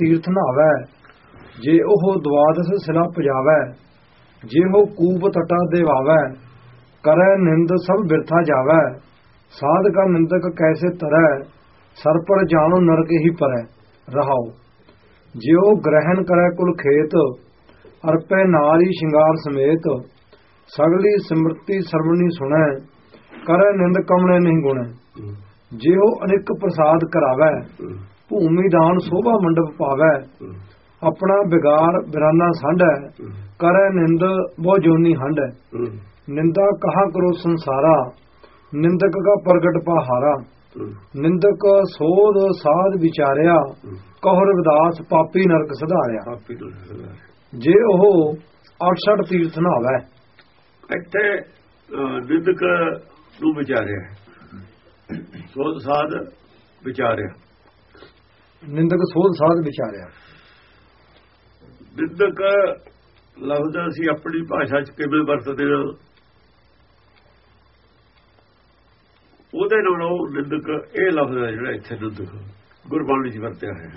ਤੀਰਥ ਨਾਵੈ ਜੇ ਉਹ ਦਵਾਦਸ ਸਿਲਾ ਪਜਾਵੈ ਜੇ ਉਹ ਕੂਪ ਟਟਾ ਦੇਵਾਵੈ ਕਰੈ ਨਿੰਦ ਸਭ ਬਿਰਥਾ ਜਾਵੈ ਸਾਧ ਕਾ ਨਿੰਦਕ ਕੈਸੇ ਤਰੈ ਸਰ ਪਰ ਜਾਣੋ ਨਰਕ ਹੀ ਪਰੈ ਰਹਾਉ। ਜੇ ਉਹ ਗ੍ਰਹਿਣ ਕਰੈ ਕੁਲ ਖੇਤ ਅਰਪੈ ਨਾਰੀ ਸ਼ਿੰਗਾਰ ਸਮੇਤ ਸਗਲੀ ਸਿਮਰਤੀ ਸਰਵਣੀ ਸੁਣੈ ਕਰੈ ਨਿੰਦ ਕਮਣੇ ਨਹੀਂ ਗੁਣੈ। ਜੇ ਉਹ ਅਨੇਕ ਪ੍ਰਸਾਦ ਕਰਾਵੈ ਭੂਮੀ ਦਾਨ ਸੋਭਾ ਮੰਡਪ ਪਾਵੈ। ਆਪਣਾ ਬਿਗਾਰ ਬਿਰਾਨਾ ਸੰਢੈ ਕਰੈ ਨਿੰਦ ਬਹੁ ਜੋਨੀ ਹੰਡੈ ਨਿੰਦਾ ਕਹਾ ਕਰੋ ਸੰਸਾਰਾ? ਨਿੰਦਕ ਕਾ ਪ੍ਰਗਟ ਪਾਹਾਰਾ। ਨਿੰਦਕ ਸੋਧ ਸਾਧ ਵਿਚਾਰਿਆ। ਕਹੋ ਰਵਿਦਾਸ ਪਾਪੀ ਨਰਕ ਸਧਾਰਿਆ। ਜੇ ਉਹ 68 ਤੀਰਥ ਨਾਵੈ। ਇੱਥੇ ਨਿੰਦਕ ਨੂੰ ਵਿਚਾਰਿਆ। ਸੋਧ ਸਾਧ ਵਿਚਾਰਿਆ। ਨਿੰਦਕ ਸੋਧ ਸਾਧ ਵਿਚਾਰਿਆ। ਨਿੰਦਕ ਲਫ਼ਜ਼ ਅਸੀਂ ਆਪਣੀ ਭਾਸ਼ਾ 'ਚ ਕਿਵੇਂ ਵਰਤਦੇ ਹਾਂ? ਉਹਦੇ ਨਾਲ ਉਹ ਨਿੰਦਕ ਇਹ ਲਫ਼ਜ਼ ਹੈ ਜਿਹੜਾ ਇੱਥੇ ਨਿੰਦਕ ਗੁਰਬਾਣੀ 'ਚ ਵਰਤਿਆ ਹੈ।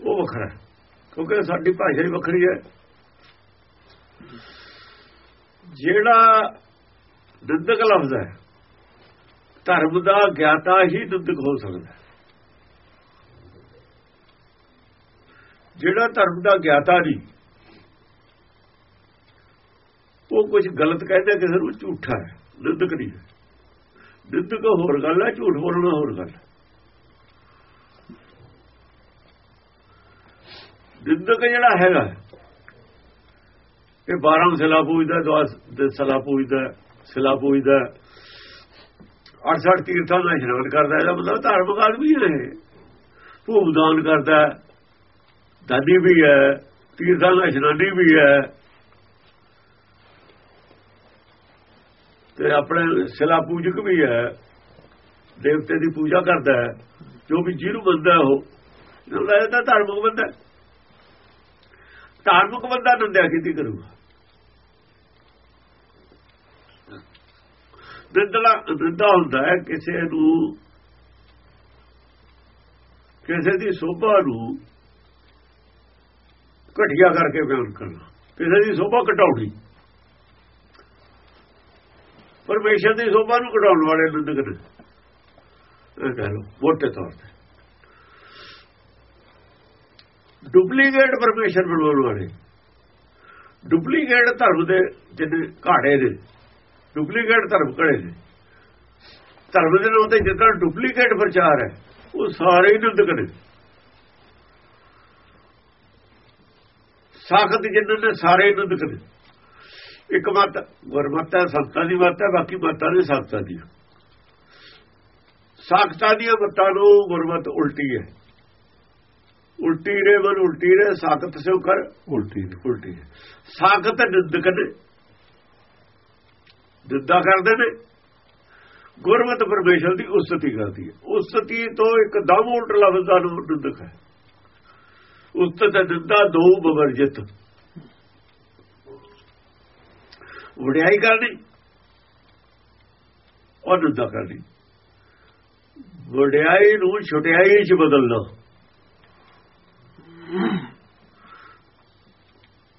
ਉਹ ਵੱਖਰਾ ਕਿਉਂਕਿ ਸਾਡੀ ਭਾਸ਼ਾ ਹੀ ਵੱਖਰੀ ਹੈ। ਜਿਹੜਾ ਨਿੰਦਕ ਲਫ਼ਜ਼ ਹੈ, ਧਰਮ ਦਾ ਗਿਆਤਾ ਹੀ ਨਿੰਦਕ ਹੋ ਸਕਦਾ ਹੈ। ਜਿਹੜਾ ਧਰਮ ਦਾ ਗਿਆਤਾ ਨਹੀਂ ਉਹ ਕੁਝ ਗਲਤ ਕਹਿੰਦਾ ਕਿਸੇ ਨੂੰ, ਝੂਠਾ ਹੈ, ਨਿੰਦਕ ਨਹੀਂ ਹੈ ਨਿੰਦਕ ਹੋਰ ਗੱਲ ਹੈ, ਝੂਠ ਬੋਲਣਾ ਹੋਰ ਗੱਲ ਹੈ ਨਿੰਦਕ ਜਿਹੜਾ ਹੈਗਾ, ਇਹ 12 ਸਿਲਾ ਪੂਜਦਾ ਦਵਾਸ ਦੇ ਸਿਲਾ ਪੂਜਦਾ ਸਿਲਾ ਪੂਜਦਾ 68 ਤੀਰਥਾਂ ਦਾ ਇਸ਼ਨਾਨ ਕਰਦਾ, ਇਹਦਾ ਮਤਲਬ ਧਾਰਮਿਕ ਆਦਮੀ ਹੈ ਇਹ। ਭੂਮਦਾਨ ਕਰਦਾ ਹੈ ਵੀ ਹੈ ਤੀਰਥਾਂ ਦਾ ਇਸ਼ਨਾਨੀ ਵੀ ਹੈ। ਤੇ ਆਪਣੇ ਸਿਲਾ ਪੂਜਕ ਵੀ ਹੈ, ਦੇਵਤੇ ਦੀ ਪੂਜਾ ਕਰਦਾ ਹੈ, ਜੋ ਵੀ ਜਿਹਨੂੰ ਬੰਦਾ ਉਹ ਜਿਹੜਾ ਇਹ ਤਾਂ ਧਾਰਮਿਕ ਬੰਦਾ ਧਾਰਮਿਕ ਬੰਦਾ ਨੰਦਿਆ ਕੀਤੀ ਕਰੂਗਾ। ਨਿੰਦਲਾ, ਨਿੰਦਾ ਹੁੰਦਾ ਹੈ ਕਿਸੇ ਨੂੰ, ਕਿਸੇ ਦੀ ਸੋਭਾ ਨੂੰ ਘਟਿਆ ਕਰਕੇ ਬਿਆਨ ਕਰਨਾ। ਕਿਸੇ ਦੀ ਸੋਭਾ ਘਟਾਉਣੀ। ਪਰਮੇਸ਼ਰ ਦੀ ਸੋਭਾ ਨੂੰ ਘਟਾਉਣ ਵਾਲੇ ਨਿੰਦਕ ਨੇ। ਇਹ ਕਹਿ ਲਓ, ਮੋਟੇ ਤੌਰ ਤੇ। ਡੁਪਲੀਕੇਟ ਪਰਮੇਸ਼ਰ ਬਣਾਉਣ ਵਾਲੇ। ਡੁਪਲੀਕੇਟ ਧਰਮ ਦੇ ਜਿਹਨੇ ਘਾੜੇ ਨੇ, ਡੁਪਲੀਕੇਟ ਧਰਮ ਘੜੇ ਨੇ। ਧਰਮ ਦੇ ਨਾਂ ਤੇ ਜਿੱਦਾਂ ਡੁਪਲੀਕੇਟ ਪ੍ਰਚਾਰ ਹੈ, ਉਹ ਸਾਰੇ ਹੀ ਨਿੰਦਕ ਨੇ। ਸਾਖਤ ਜਿੰਨਾਂ ਨੇ ਸਾਰੇ ਨਿੰਦਕ ਨੇ ਇੱਕ ਮਤ ਗੁਰਮਤ ਹੈ ਸੰਤਾਂ ਦੀ ਮਤ ਹੈ, ਬਾਕੀ ਮਤਾਂ ਨੇ ਸਾਖਤਾਂ ਦੀ ਸਾਖਤਾਂ ਦੀਆਂ ਮਤਾਂ ਨੂੰ ਗੁਰਮਤ ਉਲਟੀ ਹੈ। ਉਲਟੀ ਰੇ ਮਨ, ਉਲਟੀ ਰੇ ਸਾਖਤ ਸੇ ਕਰ, ਉਲਟੀ ਉਲਟੀ ਸਾਖਤ ਨਿੰਦਕ ਨੇ, ਨਿੰਦਾ ਕਰਦੇ ਨੇ। ਗੁਰਮਤ ਪਰਮੇਸ਼ਰ ਦੀ ਉਸਤੀ ਕਰਦੀ ਹੈ। ਉਸਤੀ ਤੋਂ ਇੱਕ ਦਮ ਉਲਟ ਲਫ਼ਜ਼ਾਂ ਨੂੰ ਨਿੰਦਕ ਹੈ। ਉਸਤਤ ਦਿੰਦਾ ਦੋ ਬਵਰਜਿਤ। ਵਡਿਆਈ ਕਰਨੀ ਔਰ ਨਿੰਦਾ ਕਰਨੀ। ਵਡਿਆਈ ਨੂੰ ਛੁਟਿਆਈ ਚ ਬਦਲਣਾ।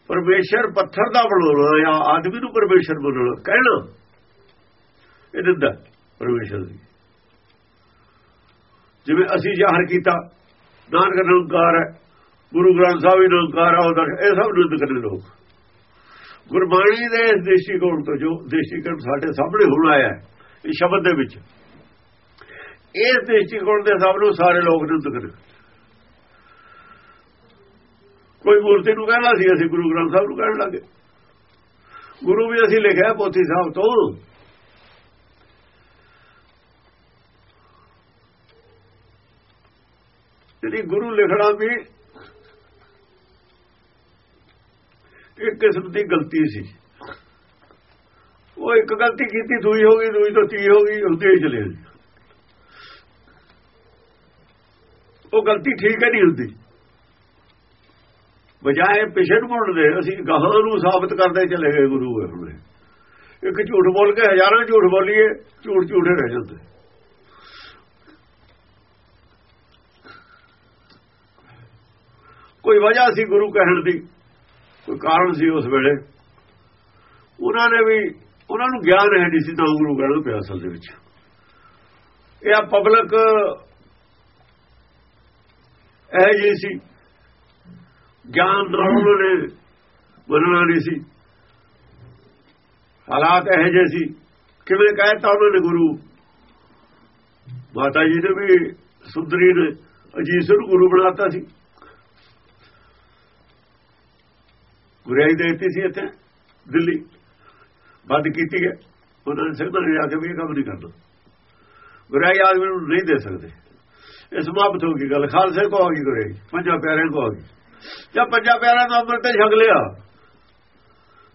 ਪਰਮੇਸ਼ਰ ਪੱਥਰ ਦਾ ਬਣਾਉਣਾ ਜਾਂ ਆਦਮੀ ਨੂੰ ਪਰਮੇਸ਼ਰ ਬਣਾਉਣਾ, ਕਹਿਣਾ। ਇਹ ਦਿੰਦਾ ਪਰਮੇਸ਼ਰ ਦੀ। ਜਿਵੇਂ ਅਸੀਂ ਜ਼ਾਹਰ ਕੀਤਾ, ਨਾਨਕ ਨਿਰੰਕਾਰ ਹੈ। ਗੁਰੂ ਗ੍ਰੰਥ ਸਾਹਿਬ ਵੀ ਨਿਰੰਕਾਰ ਹੈ ਉਹਦਾ, ਇਹ ਸਭ ਨਿੰਦ ਕਰਦੇ ਲੋਕ। ਗੁਰਬਾਣੀ ਦੇ ਇਸ ਦ੍ਰਿਸ਼ਟੀਕੋਣ ਤੋਂ ਜੋ ਦ੍ਰਿਸ਼ਟੀਕੋਣ ਸਾਡੇ ਸਾਹਮਣੇ ਹੁਣ ਆਇਆ ਹੈ ਇਹ ਸ਼ਬਦ ਦੇ ਵਿੱਚ। ਇਸ ਦ੍ਰਿਸ਼ਟੀਕੋਣ ਦੇ ਸਭ ਨੂੰ ਸਾਰੇ ਲੋਕ ਨਿੰਦ ਕਰਦੇ ਕੋਈ ਮੂਰਤੀ ਨੂੰ ਕਹਿਣਾ ਸੀ, ਅਸੀਂ ਗੁਰੂ ਗ੍ਰੰਥ ਸਾਹਿਬ ਨੂੰ ਕਹਿਣ ਲੱਗੇ। ਗੁਰੂ ਵੀ ਅਸੀਂ ਲਿਖਿਆ ਪੋਥੀ ਸਾਹਿਬ ਤੋਂ। ਜਿਹੜੀ ਗੁਰੂ ਲਿਖਣਾ ਵੀ ਇੱਕ ਕਿਸਮ ਦੀ ਗਲਤੀ ਸੀ। ਉਹ ਇੱਕ ਗਲਤੀ ਕੀਤੀ, ਦੂਈ ਹੋ ਗਈ, ਦੂਈ ਤੋਂ ਤੀ ਹੋ ਗਈ ਹੁੰਦੇ ਹੀ ਚਲੇ ਉਹ ਗਲਤੀ ਠੀਕ ਹੈ ਨਹੀਂ ਹੁੰਦੀ। ਬਜਾਏ ਪਿਛੇ ਨੂੰ ਮੁੜਦੇ ਅਸੀਂ ਗਾਹਾਂ ਨੂੰ ਸਾਬਤ ਕਰਦੇ ਚਲੇ ਗਏ ਗੁਰੂ ਹੋਏ ਇੱਕ ਝੂਠ ਬੋਲ ਕੇ ਹਜ਼ਾਰਾਂ ਝੂਠ ਬੋਲੀਏ, ਝੂਠ ਝੂਠੇ ਰਹਿ ਜਾਂਦੇ। ਕੋਈ ਵਜ੍ਹਾ ਸੀ ਗੁਰੂ ਕਹਿਣ ਦੀ? ਕੋਈ ਕਾਰਨ ਸੀ ਉਸ ਵੇਲੇ? ਉਹਨਾਂ ਨੇ ਵੀ, ਉਹਨਾਂ ਨੂੰ ਗਿਆਨ ਹੈ ਨਹੀਂ ਸੀ ਤਾਂ ਗੁਰੂ ਕਹਿਣਾ ਪਿਆ ਅਸਲ ਦੇ ਵਿੱਚ। ਇਹ ਆ ਪਬਲਿਕ, ਇਹ ਜੀ ਸੀ। ਗਿਆਨ ਨਾਲ ਉਹਨਾਂ ਨੇ ਮੰਨਣਾ ਨਹੀਂ ਸੀ। ਹਾਲਾਤ ਇਹ ਜੇ ਸੀ। ਕਿਵੇਂ ਕਹਿਤਾ ਉਹਨਾਂ ਨੇ ਗੁਰੂ? ਮਾਤਾ ਜੀ ਨੇ ਵੀ, ਸੁੰਦਰੀ ਨੇ ਅਜੀਤ ਨੂੰ ਗੁਰੂ ਬਣਾਤਾ ਸੀ। ਗੁਰਿਆਈ ਦੇਤੀ ਸੀ ਇੱਥੇ, ਦਿੱਲੀ। ਬੰਦ ਕੀਤੀ ਹੈ ਉਹਨਾਂ ਨੇ ਸਿੱਧਾ ਨੇ ਆ ਕੇ ਵੀ ਇਹ ਕੰਮ ਨਹੀਂ ਕਰਨਾ। ਗੁਰਿਆਈ ਆਦਮੀ ਨੂੰ ਨਹੀਂ ਦੇ ਸਕਦੇ। ਇਹ ਸਮਾਪਤ ਹੋ ਗਈ ਗੱਲ। ਖਾਲਸੇ ਕੋ ਆ ਗਈ ਗੁਰਿਆਈ ਪੰਜਾਂ ਪਿਆਰਿਆਂ ਕੋ ਆ ਗਈ। ਜਦ ਪੰਜਾਂ ਪਿਆਰਿਆਂ ਨੂੰ ਅੰਮ੍ਰਿਤ ਛਕ ਲਿਆ।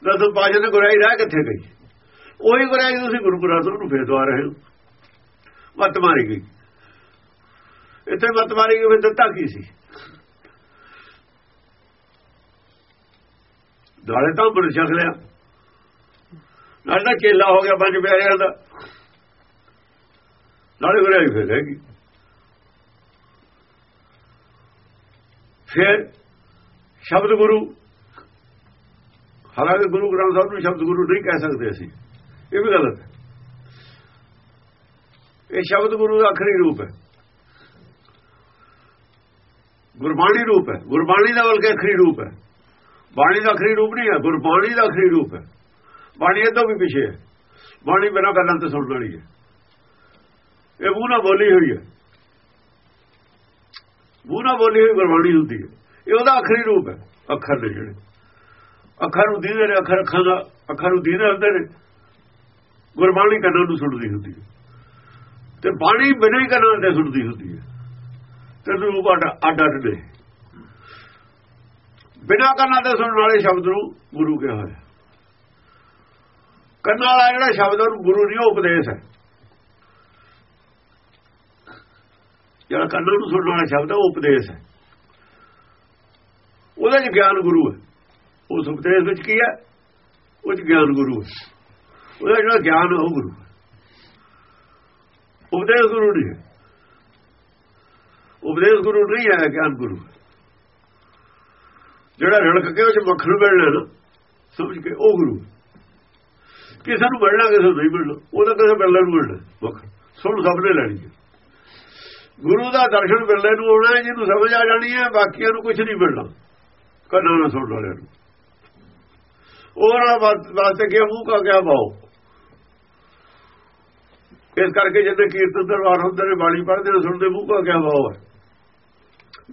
ਦਸਮ ਪਾਜੇ ਨੇ ਗੁਰਿਆਈ ਰਹਿ ਕਿੱਥੇ ਗਈ? ਉਹੀ ਗੁਰਿਆਈ ਤੁਸੀਂ ਗੁਰੂ ਗ੍ਰੰਥ ਸਾਹਿਬ ਨੂੰ ਫੇਰ ਦਵਾ ਰਹੇ ਹੋ। ਮਤ ਮਾਰੀ ਗਈ। ਇੱਥੇ ਮਤ ਮਾਰੀ ਗਈ, ਫਿਰ ਦਿੱਤਾ ਕੀ ਸੀ? ਨਾਲੇ ਤਾਂ ਅੰਮ੍ਰਿਤ ਛਕ ਲਿਆ। ਨਾਲੇ ਤਾਂ ਕੇਲਾ ਹੋ ਗਿਆ ਪੰਜ ਪਿਆਰਿਆਂ ਦਾ। ਨਾਲੇ ਗੁਰਿਆਈ ਫਿਰ ਹੈਗੀ ਫਿਰ ਸ਼ਬਦ ਗੁਰੂ, ਹਾਲਾਂਕਿ ਗੁਰੂ ਗ੍ਰੰਥ ਸਾਹਿਬ ਨੂੰ ਸ਼ਬਦ ਗੁਰੂ ਨਹੀਂ ਕਹਿ ਸਕਦੇ ਅਸੀਂ। ਇਹ ਵੀ ਗਲਤ ਹੈ। ਇਹ ਸ਼ਬਦ ਗੁਰੂ ਦਾ ਆਖਰੀ ਰੂਪ ਹੈ। ਗੁਰਬਾਣੀ ਰੂਪ ਹੈ। ਗੁਰਬਾਣੀ ਦਾ ਬਲਕਿ ਆਖਰੀ ਰੂਪ ਹੈ। ਬਾਣੀ ਦਾ ਆਖਰੀ ਰੂਪ ਨਹੀਂ ਹੈ ਗੁਰਬਾਣੀ ਦਾ ਆਖਰੀ ਰੂਪ ਹੈ। ਬਾਣੀ ਇਹ ਤੋਂ ਵੀ ਪਿਛੇ ਹੈ। ਬਾਣੀ ਬਿਨਾਂ ਗੱਲਾਂ ਤੇ ਸੁਣਨ ਵਾਲੀ ਹੈ। ਇਹ ਮੂੰਹ ਨਾਲ ਬੋਲੀ ਹੋਈ ਹੈ। ਮੂੰਹ ਨਾਲ ਬੋਲੀ ਹੋਈ ਗੁਰਬਾਣੀ ਹੁੰਦੀ ਹੈ। ਇਹ ਉਹਦਾ ਆਖਰੀ ਰੂਪ ਹੈ, ਅੱਖਰ ਦੇ ਜਿਹੜੇ। ਅੱਖਰ ਨੂੰ ਦੀਦੇ ਨੇ, ਅੱਖਰ ਅੱਖਾਂ ਦਾ, ਅੱਖਰ ਨੂੰ ਦੀਦੇ ਹੁੰਦੇ ਨੇ। ਗੁਰਬਾਣੀ ਕੰਨਾਂ ਨੂੰ ਸੁਣਦੀ ਹੁੰਦੀ ਹੈ। ਤੇ ਬਾਣੀ ਬਿਨਾਂ ਹੀ ਕੰਨਾਂ ਤੇ ਸੁਣਦੀ ਹੁੰਦੀ ਹੈ। ਤੇ ਰੂਪ ਅੱਡ ਅੱਡ ਨੇ। ਬਿਨਾਂ ਕੰਨਾਂ ਦੇ ਸੁਣਨ ਵਾਲੇ ਸ਼ਬਦ ਨੂੰ ਗੁਰੂ ਕਿਹਾ ਹੋਇਆ। ਕੰਨਾਂ ਵਾਲਾ ਜਿਹੜਾ ਸ਼ਬਦ ਉਹ ਗੁਰੂ ਨਹੀਂ ਉਪਦੇਸ਼ ਹੈ। ਜਿਹੜਾ ਕੰਨਾਂ ਨੂੰ ਸੁਣਨ ਵਾਲਾ ਸ਼ਬਦ ਹੈ, ਉਹ ਉਪਦੇਸ਼ ਹੈ। ਉਹਦਾ ਚ ਗਿਆਨ ਗੁਰੂ ਹੈ। ਉਸ ਉਪਦੇਸ਼ ਵਿੱਚ ਕੀ ਹੈ? ਉਹ ਚ ਗਿਆਨ ਗੁਰੂ ਹੈ। ਉਹਦਾ ਜਿਹੜਾ ਗਿਆਨ ਉਹ ਗੁਰੂ ਹੈ। ਉਪਦੇਸ਼ ਗੁਰੂ ਨਹੀਂ ਹੈ। ਉਪਦੇਸ਼ ਗੁਰੂ ਨਹੀਂ ਹੈ, ਗਿਆਨ ਗੁਰੂ ਜਿਹੜਾ ਰੜਕ ਕੇ ਉਹ ਚ ਮੱਖਣ ਮਿਲਣਾ ਨਾ ਸਮਝ ਕੇ ਉਹ ਗੁਰੂ। ਕਿਸੇ ਨੂੰ ਮਿਲਣਾ ਕਿਸੇ ਨੂੰ ਨਹੀਂ ਮਿਲਣਾ, ਉਹਦਾ ਕਿਸੇ ਮਿਲਣਾ ਨੂੰ ਮਿਲਣਾ ਮੱਖਣ ਸੁਣ ਸਭ ਨੇ ਲੈਣੀ ਹੈ। ਗੁਰੂ ਦਾ ਦਰਸ਼ਨ ਮਿਲਣੇ ਨੂੰ ਆਉਣਾ, ਜਿਹਨੂੰ ਸਮਝ ਆ ਜਾਣੀ ਹੈ, ਬਾਕੀਆਂ ਨੂੰ ਕੁਝ ਨਹੀਂ ਮਿਲਣਾ। ਕੰਨਾਂ ਨਾਲ ਸੁਣ ਵਾਲਿਆਂ ਨੂੰ ਉਹਨਾਂ ਵਾਸਤੇ ਕਿ ਮੂੰਹ ਕਾ ਕਿਆ ਬਾਉ ਇਸ ਕਰਕੇ ਜਦੋਂ ਕੀਰਤਨ ਦਰਬਾਰ ਹੁੰਦੇ ਨੇ, ਬਾਣੀ ਪੜ੍ਹਦੇ ਨੇ, ਸੁਣਦੇ, ਮੂੰਹ ਕਾ ਕਿਆ ਬਾਉ ਹੈ।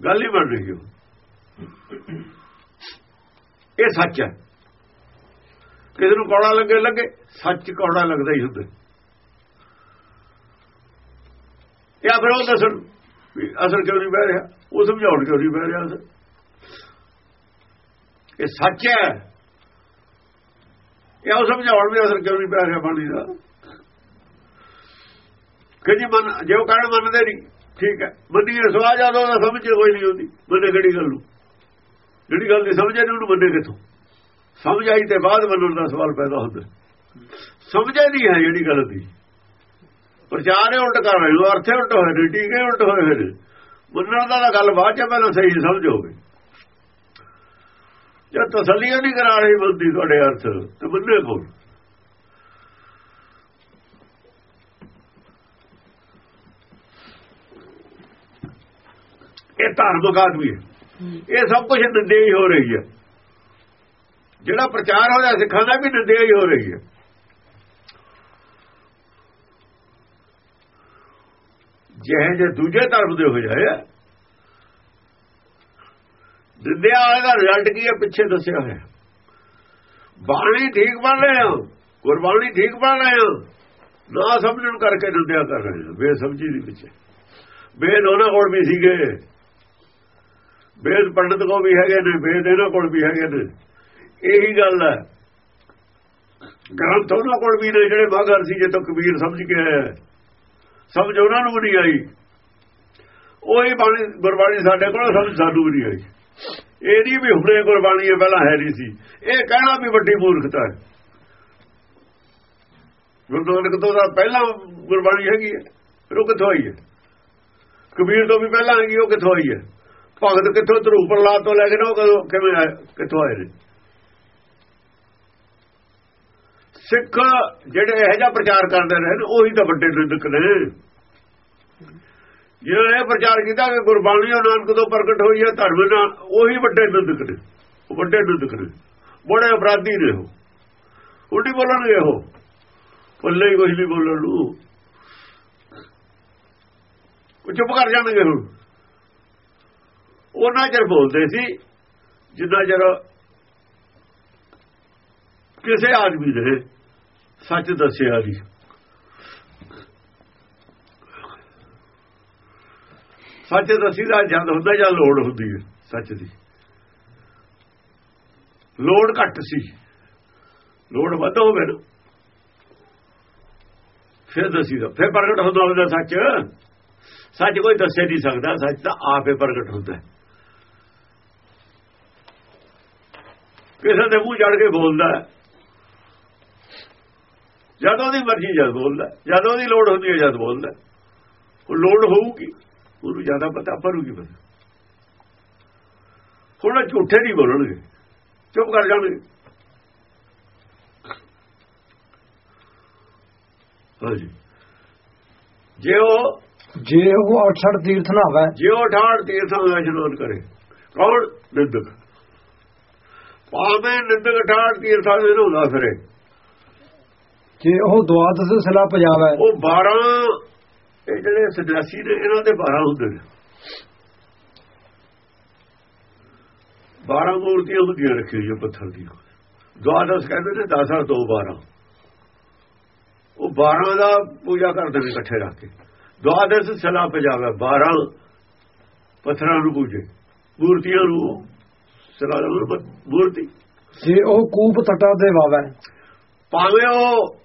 ਗੱਲ ਹੀ ਬਣ ਰਹੀ ਹੈ। ਇਹ ਸੱਚ ਹੈ। ਕਿਸੇ ਨੂੰ ਕੌੜਾ ਲੱਗੇ ਲੱਗੇ। ਸੱਚ ਕੌੜਾ ਲੱਗਦਾ ਹੀ ਹੁੰਦਾ। ਜਾਂ ਫਿਰ ਉਹ ਦੱਸਣ ਵੀ ਅਸਰ ਕਿਉਂ ਨਹੀਂ ਬਹਿ ਰਿਹਾ, ਉਹ ਸਮਝਾਉਣ ਕਿਉਂ ਨਹੀਂ ਬਹਿ ਰਿਹਾ ਅਸਰ ਇਹ ਸੱਚ ਹੈ। ਇਹ ਉਹ ਸਮਝਾਉਣ ਵੀ ਅਸਰ ਕਿਉਂ ਨਹੀਂ ਪੈ ਰਿਹਾ ਬਾਣੀ ਦਾ। ਕਿ ਜੀ ਮਨ ਜੇ ਉਹ ਕਹਿਣ ਮੰਨਦੇ ਨਹੀਂ, ਠੀਕ ਹੈ। ਮੰਨੀਏ ਸਵਾਜ ਆਦਾ ਉਹਦਾ ਸਮਝ ਕੋਈ ਨਹੀਂ ਹੁੰਦੀ ਮੰਨੇ ਕਿਹੜੀ ਗੱਲ ਨੂੰ? ਜਿਹੜੀ ਗੱਲ ਦੀ ਸਮਝ ਨਹੀਂ ਉਹਨੂੰ ਮੰਨੇ ਕਿਥੋਂ? ਸਮਝ ਆਈ ਤੇ ਬਾਅਦ ਮੰਨਣ ਦਾ ਸਵਾਲ ਪੈਦਾ ਹੁੰਦਾ ਸਮਝੇ ਨਹੀਂ ਹੈ ਜਿਹੜੀ ਗੱਲ ਦੀ। ਪ੍ਰਚਾਰ ਉਲਟ ਕਰ ਰਹੇ ਹੋ ਅਰਥੇ ਉਲਟ ਹੋਏ ਨੇ ਟੀਕੇ ਉਲਟ ਹੋਏ ਹੋਏ ਨੇ। ਮੰਨਣ ਦਾ ਗੱਲ ਬਾਅਦ ਚ ਪਹਿਲਾਂ ਸਹੀ ਸਮਝ ਹੋਵੇ। ਜੇ ਤਸੱਲੀਆਂ ਨਹੀਂ ਕਰਾ ਰਹੀ ਬੰਦੀ ਤੁਹਾਡੇ ਅਰਥ, ਤੇ ਬੰਦੇ ਕੋਲ ਇਹ ਧਾਰਮਿਕ ਆਦਮੀ ਹੈ। ਇਹ ਸਭ ਕੁਝ ਹੀ ਹੋ ਰਹੀ ਹੈ। ਜਿਹੜਾ ਪ੍ਰਚਾਰ ਹੋ ਰਿਹਾ ਸਿੱਖਾਂ ਦਾ ਵੀ ਨਿੰਦਿਆ ਹੀ ਹੋ ਰਹੀ ਹੈ। ਜਿਹੇ ਜੇ ਦੂਜੇ ਧਰਮ ਦੇ ਹੋ ਜਾਏ, ਨਿੰਦਿਆ ਵਾਲੇ ਦਾ ਰਿਜ਼ਲਟ ਕੀ ਹੈ ਪਿੱਛੇ ਦੱਸਿਆ ਹੋਇਆ। ਬਾਣੀ ਠੀਕ ਬਣ ਰਹੇ ਹਾਂ, ਗੁਰਬਾਣੀ ਠੀਕ ਬਣ ਰਹੇ ਹਾਂ, ਨਾ ਸਮਝਣ ਕਰਕੇ ਨਿੰਦਿਆ ਕਰ ਰਹੇ ਹਾਂ, ਬੇਸਮਝੀ ਦੇ ਵਿੱਚ। ਬੇਦ ਉਹਨਾਂ ਕੋਲ ਵੀ ਸੀਗੇ। ਬੇਦ ਪੰਡਤ ਕੋ ਵੀ ਹੈਗੇ ਨੇ ਬੇਦ ਇਹਨਾਂ ਕੋਲ ਵੀ ਹੈਗੇ ਨੇ। ਇਹੀ ਗੱਲ ਹੈ। ਗ੍ਰੰਥ ਉਹਨਾਂ ਕੋਲ ਵੀ ਨੇ, ਜਿਹੜੇ ਬਾਗਰ ਸੀ ਜੇ ਤੋਂ ਕਬੀਰ ਸਮਝ ਕੇ ਆਇਆ ਸਮਝ ਉਹਨਾਂ ਨੂੰ ਨਹੀਂ ਆਈ। ਉਹੀ ਬਾਣੀ, ਗੁਰਬਾਣੀ ਸਾਡੇ ਕੋਲ, ਸਮਝ ਸਾਨੂੰ ਨਹੀਂ ਆਈ। ਇਹ ਨਹੀਂ ਵੀ ਹੁਣੇ ਗੁਰਬਾਣੀ ਹੈ ਪਹਿਲਾਂ ਹੈ ਨਹੀਂ ਸੀ। ਇਹ ਕਹਿਣਾ ਵੀ ਵੱਡੀ ਮੂਰਖਤਾ ਹੈ। ਗੁਰੂ ਨਾਨਕ ਤੋਂ ਦਾ ਪਹਿਲਾਂ ਗੁਰਬਾਣੀ ਹੈਗੀ ਹੈ, ਫਿਰ ਉਹ ਕਿੱਥੋਂ ਆਈ ਹੈ? ਕਬੀਰ ਤੋਂ ਵੀ ਪਹਿਲਾਂ ਹੈਗੀ, ਉਹ ਕਿੱਥੋਂ ਆਈ ਹੈ? ਭਗਤ ਕਿੱਥੋਂ ਧਰੂ ਪ੍ਰਲਾਦ ਤੋਂ ਲੈ ਕੇ ਨਾ ਉਹ ਕਦੋਂ- ਕਿਵੇਂ ਆਏ, ਕਿੱਥੋਂ ਆਏ ਨੇ? ਸਿੱਖ ਜਿਹੜੇ ਇਹੋ ਜਿਹਾ ਪ੍ਰਚਾਰ ਕਰਦੇ ਰਹੇ ਨੇ, ਉਹੀ ਤਾਂ ਵੱਡੇ ਨਿੰਦਕ ਨੇ। ਜਿਹਨਾਂ ਨੇ ਇਹ ਪ੍ਰਚਾਰ ਕੀਤਾ ਕਿ ਗੁਰਬਾਣੀ ਉਹ ਨਾਨਕ ਤੋਂ ਪ੍ਰਗਟ ਹੋਈ ਹੈ, ਧਰਮ ਨਾਲ ਉਹੀ ਵੱਡੇ ਨਿੰਦਕ ਨੇ। ਉਹ ਵੱਡੇ ਨਿੰਦਕ ਨੇ। ਬੜੇ ਅਪਰਾਧੀ ਨੇ ਉਹ। ਉਲਟੀ ਬੋਲਣਗੇ ਉਹ। ਪੱਲੇ ਹੀ ਕੁਝ ਨਹੀਂ ਬੋਲਣ ਨੂੰ। ਉਹ ਚੁੱਪ ਕਰ ਜਾਣਗੇ ਹੁਣ। ਉਹਨਾਂ ਚਿਰ ਬੋਲਦੇ ਸੀ ਜਿੰਨਾ ਚਿਰ ਕਿਸੇ ਆਦਮੀ ਨੇ ਸੱਚ ਦੱਸਿਆ ਨਹੀਂ। ਸੱਚ ਦੱਸੀ ਦਾ ਜਦ ਹੁੰਦਾ ਜਾਂ ਲੋੜ ਹੁੰਦੀ ਹੈ, ਸੱਚ ਦੀ। ਲੋੜ ਘੱਟ ਸੀ। ਲੋੜ ਵੱਧ ਹੋਵੇ ਨਾ। ਫਿਰ ਦਸੀਦਾ ਫਿਰ ਪ੍ਰਗਟ ਹੁੰਦਾ ਹੁੰਦਾ ਸੱਚ। ਸੱਚ ਕੋਈ ਦੱਸੇ ਨਹੀਂ ਸਕਦਾ। ਸੱਚ ਤਾਂ ਆਪੇ ਪ੍ਰਗਟ ਹੁੰਦਾ ਹੈ। ਕਿਸੇ ਦੇ ਮੂੰਹ ਜੜ ਕੇ ਬੋਲਦਾ ਹੈ। ਜਦੋਂ ਦੀ ਮਰਜ਼ੀ ਜਦ ਬੋਲਦਾ। ਜਦੋਂ ਦੀ ਲੋੜ ਹੁੰਦੀ ਹੈ ਜਦ ਬੋਲਦਾ। ਉਹ ਲੋੜ ਹੋਊਗੀ ਉਹਨੂੰ ਜ਼ਿਆਦਾ ਪਤਾ ਪਰ ਨੂੰ ਕੀ ਪਤਾ ਹੁਣ ਝੂਠੇ ਨਹੀਂ ਬੋਲਣਗੇ ਚੁੱਪ ਕਰ ਜਾਣਗੇ ਹਾਂਜੀ ਜੇ ਉਹ ਜੇ ਉਹ ਅਠੜ ਤੀਰਥ ਨਾਵੇ ਜੇ ਉਹ ਠਾੜ ਤੀਰਥਾਂ ਦਾ ਇਸ਼ਨਾਨ ਕਰੇ ਕੌਣ ਨਿੰਦਕ ਭਾਵੇਂ ਨਿੰਦਕ ਠਾੜ ਤੀਰਥਾਂ ਦੇ ਨਹਾਉਂਦਾ ਫਿਰੇ। ਜੇ ਉਹ ਦਵਾਦਸ ਸਿਲਾ ਪਜਾਵੇ ਉਹ 12 ਇਹ ਜਿਹੜੇ ਸਦਾਸੀ ਨੇ ਇਹਨਾਂ ਦੇ 12 ਹੁੰਦੇ ਨੇ। 12 ਮੂਰਤੀਆਂ ਹੁੰਦੀਆਂ ਰੱਖੀਆਂ ਹੋਈਆਂ ਪੱਥਰ ਦੀਆਂ ਦਵਾਦਸ ਕਹਿੰਦੇ ਨੇ 10 ਤੋਂ 12 ਉਹ 12 ਦਾ ਪੂਜਾ ਕਰਦੇ ਨੇ ਇਕੱਠੇ ਰੱਖ ਕੇ। ਦਵਾਦਸ ਸਲਾ ਪਜਾਵੇ 12 ਪੱਥਰਾਂ ਨੂੰ ਪੂਜੇ ਮੂਰਤੀਆਂ ਨੂੰ ਸਲਾ ਮੂਰਤੀ ਜੇ ਉਹ ਕੂਪ ਤਟਾ ਦੇ ਵਾਵੇ। ਭਾਵੇਂ ਉਹ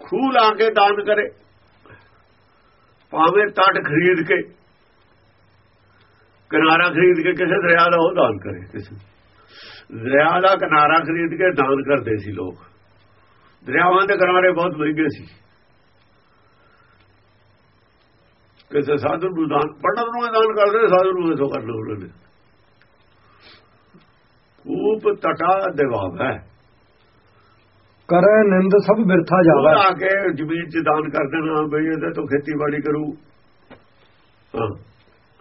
ਖੂਹ ਲਾ ਕੇ ਦਾਨ ਕਰੇ ਭਾਵੇਂ ਤਟ ਖਰੀਦ ਕੇ ਕਿਨਾਰਾ ਖਰੀਦ ਕੇ ਕਿਸੇ ਦਰਿਆ ਦਾ ਉਹ ਦਾਨ ਕਰੇ ਕਿਸੇ ਦਰਿਆ ਦਾ ਕਿਨਾਰਾ ਖਰੀਦ ਕੇ ਦਾਨ ਕਰਦੇ ਸੀ ਲੋਕ। ਦਰਿਆਵਾਂ ਦੇ ਕਿਨਾਰੇ ਬਹੁਤ ਮਹਿੰਗੇ ਸੀ। ਕਿਸੇ ਸਾਧੂ ਨੂੰ ਦਾਨ ਪੰਡਤ ਨੂੰ ਦਾਨ ਕਰਦੇ ਸਾਧੂ ਨੂੰ ਇਥੋਂ ਕਰ ਲਓ ਉਹਨਾਂ ਨੇ। ਕੂਪ ਤਟਾ ਦਿਵਾਵ ਹੈ। ਕਰੇ ਨਿੰਦ ਸਭ ਬਿਰਥਾ ਜਾਵੇ। ਆ ਕੇ ਜ਼ਮੀਨ 'ਚ ਦਾਨ ਕਰ ਦੇਣਾ ਬਈ ਇਹਦੇ ਤੋਂ ਖੇਤੀਬਾੜੀ ਕਰੂ।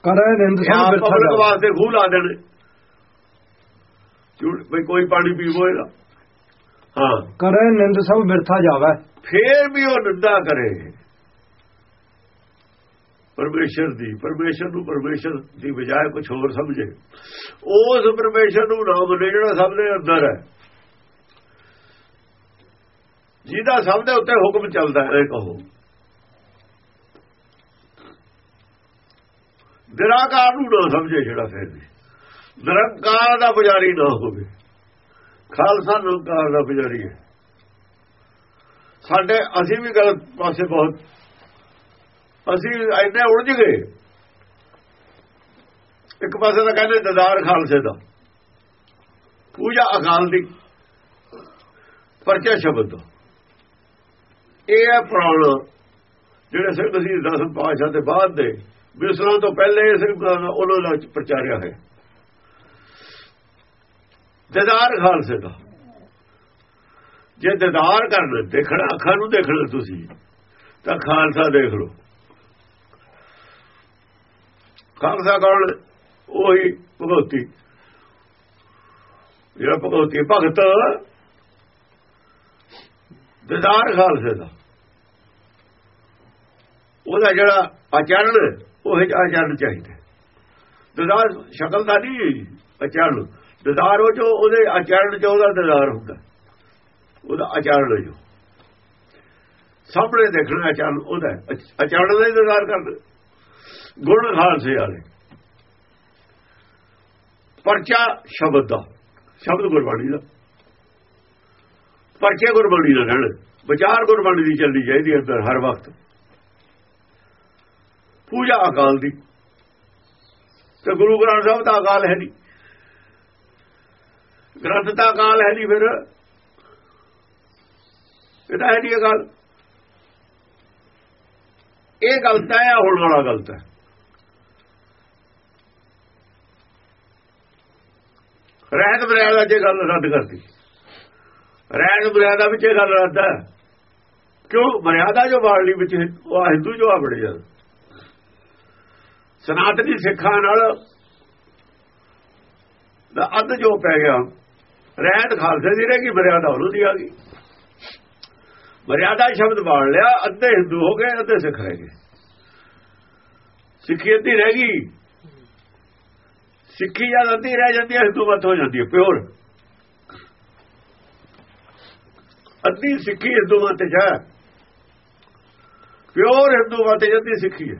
ਕਰੇ ਨਿੰਦ ਸਭ ਬਿਰਥਾ ਜਾਵੇ। ਵਾਸਤੇ ਖੂਹ ਲਾ ਦੇਣੇ। ਬਈ ਕੋਈ ਪਾਣੀ ਪੀਵੋ ਇਹਦਾ। ਹਾਂ। ਕਰੇ ਨਿੰਦ ਸਭ ਬਿਰਥਾ ਜਾਵੇ। ਫੇਰ ਵੀ ਉਹ ਨਿੰਦਾ ਕਰੇ। ਪਰਮੇਸ਼ਰ ਦੀ, ਪਰਮੇਸ਼ਰ ਨੂੰ ਪਰਮੇਸ਼ਰ ਦੀ ਬਜਾਏ ਕੁਝ ਹੋਰ ਸਮਝੇ। ਉਸ ਪਰਮੇਸ਼ਰ ਨੂੰ ਨਾ ਮੰਨੇ ਜਿਹੜਾ ਸਭ ਦੇ ਅੰਦਰ ਹੈ। ਜਿਹਦਾ ਸਭ ਦੇ ਉੱਤੇ ਹੁਕਮ ਚੱਲਦਾ ਹੈ ਕਹੋ। ਨਿਰਾਕਾਰ ਨੂੰ ਨਾ ਸਮਝੇ ਜਿਹੜਾ ਫਿਰ ਵੀ। ਨਿਰੰਕਾਰ ਦਾ ਪੁਜਾਰੀ ਨਾ ਹੋਵੇ। ਖਾਲਸਾ ਨਿਰੰਕਾਰ ਦਾ ਪੁਜਾਰੀ ਹੈ। ਸਾਡੇ ਅਸੀਂ ਵੀ ਗਲਤ ਪਾਸੇ ਬਹੁਤ ਅਸੀਂ ਇੰਨੇ ਉਲਝ ਗਏ। ਇੱਕ ਪਾਸੇ ਤਾਂ ਕਹਿੰਦੇ ਦਦਾਰ ਖਾਲਸੇ ਦਾ, ਪੂਜਾ ਅਕਾਲ ਦੀ, ਪਰਚਾ ਸ਼ਬਦ ਇਹ ਹੈ ਪੁਰਾਣਾ, ਜਿਹੜੇ ਸਿੰਘ ਅਸੀਂ ਦਸਮ ਪਾਤਸ਼ਾਹ ਦੇ ਬਾਅਦ ਦੇ ਵਿਸਲਾਂ ਤੋਂ ਪਹਿਲੇ ਇਹ ਉਹਨਾਂ ਦਾ ਪ੍ਰਚਾਰਿਆ ਹੈ ਦਦਾਰ ਖਾਲਸੇ ਦਾ। ਜੇ ਦਦਾਰ ਕਰਨ ਦੇਖਣਾ ਅੱਖਾਂ ਨੂੰ ਦੇਖਣਾ ਤੁਸੀਂ, ਤਾਂ ਖਾਲਸਾ ਦੇਖ ਲਓ। ਖਾਲਸਾ ਕੌਣ ਉਹੀ ਭਗਵਤੀ। ਜਿਹੜਾ ਭਗਵਤੀ ਭਗਤ ਦਦਾਰ ਖਾਲਸੇ ਦਾ। ਉਹਦਾ ਜਿਹੜਾ ਆਚਰਣ, ਉਹ ਜਿਹਾ ਆਚਰਣ ਚਾਹੀਦਾ। ਦਦਾਰ ਸ਼ਕਲ ਦਾ ਨਹੀਂ ਆਚਰਣ। ਦਦਾਰ ਉਹ ਜੋ ਉਹਦੇ ਆਚਰਣ ਚ ਉਹਦਾ ਦਦਾਰ ਹੁੰਦਾ। ਉਹਦਾ ਆਚਰਣ ਜੋ ਸਾਹਮਣੇ ਦੇਖਣਾ ਆਚਰਣ ਉਹਦਾ ਆਚਰਣ ਦਾ ਹੀ ਦਦਾਰ ਕਰਨਾ। ਗੁਣ ਖਾਲਸੇ ਵਾਲੇ। ਪਰਚਾ ਸ਼ਬਦ ਦਾ, ਸ਼ਬਦ ਗੁਰਬਾਣੀ ਦਾ। ਪਰਚੇ ਗੁਰਬਾਣੀ ਦਾ ਰਹਿਣ, ਵਿਚਾਰ ਗੁਰਬਾਣੀ ਦੀ ਚੱਲਣੀ ਚਾਹੀਦੀ ਅੰਦਰ ਹਰ ਵਕਤ। ਪੂਜਾ ਅਕਾਲ ਦੀ। ਤੇ ਗੁਰੂ ਗ੍ਰੰਥ ਸਾਹਿਬ ਦਾ ਅਕਾਲ ਹੈ ਨਹੀਂ। ਗ੍ਰੰਥ ਦਾ ਅਕਾਲ ਹੈ ਨਹੀਂ ਫਿਰ। ਇਹਦਾ ਹੈ ਨਹੀਂ ਅਕਾਲ। ਇਹ ਗਲਤ ਹੈ ਹੁਣ ਵਾਲਾ ਗਲਤ ਹੈ। ਰਹਿਤ ਬਰਿਆਦਾ 'ਚ ਗੱਲ ਰੱਦ ਕਰਦੀ ਰਹਿਤ ਮਰਿਆਦਾ ਵਿੱਚ ਇਹ ਗੱਲ ਰੱਦ ਹੈ। ਕਿਉਂ? ਮਰਿਆਦਾ ਜੋ ਬਾਣੀ ਵਿੱਚ ਉਹ ਹਿੰਦੂ ਜੋ ਆਬੜੇ ਜਦ ਸਨਾਤਨੀ ਸਿੱਖਾਂ ਨਾਲ ਦਾ ਅੱਧ ਜੋ ਪੈ ਗਿਆ। ਰਹਿਤ ਖਾਲਸੇ ਦੀ ਰਹਿ ਗਈ ਮਰਿਆਦਾ ਉਹਨੂੰ ਦੀ ਆ ਗਈ। ਮਰਿਆਦਾ ਸ਼ਬਦ ਬਾੜ ਲਿਆ, ਅੱਧੇ ਹਿੰਦੂ ਹੋ ਗਏ, ਅੱਧੇ ਸਿੱਖ ਰਹਿ ਗਏ। ਸਿੱਖੀਅਤ ਦੀ ਰਹਿ ਗਈ। ਸਿੱਖੀ ਜਦ ਅੱਧੀ ਰਹਿ ਜਾਂਦੀ ਹੈ, ਹਿੰਦੂ ਮਤ ਹੋ ਜਾਂਦੀ ਹੈ, ਪਿਓਰ। ਅੱਧੀ ਸਿੱਖੀ ਹਿੰਦੂ ਮਤ ਜਾ ਪਿਓਰ ਹਿੰਦੂ ਮਤ ਜਾਂਦੀ ਸਿੱਖੀ ਹੈ।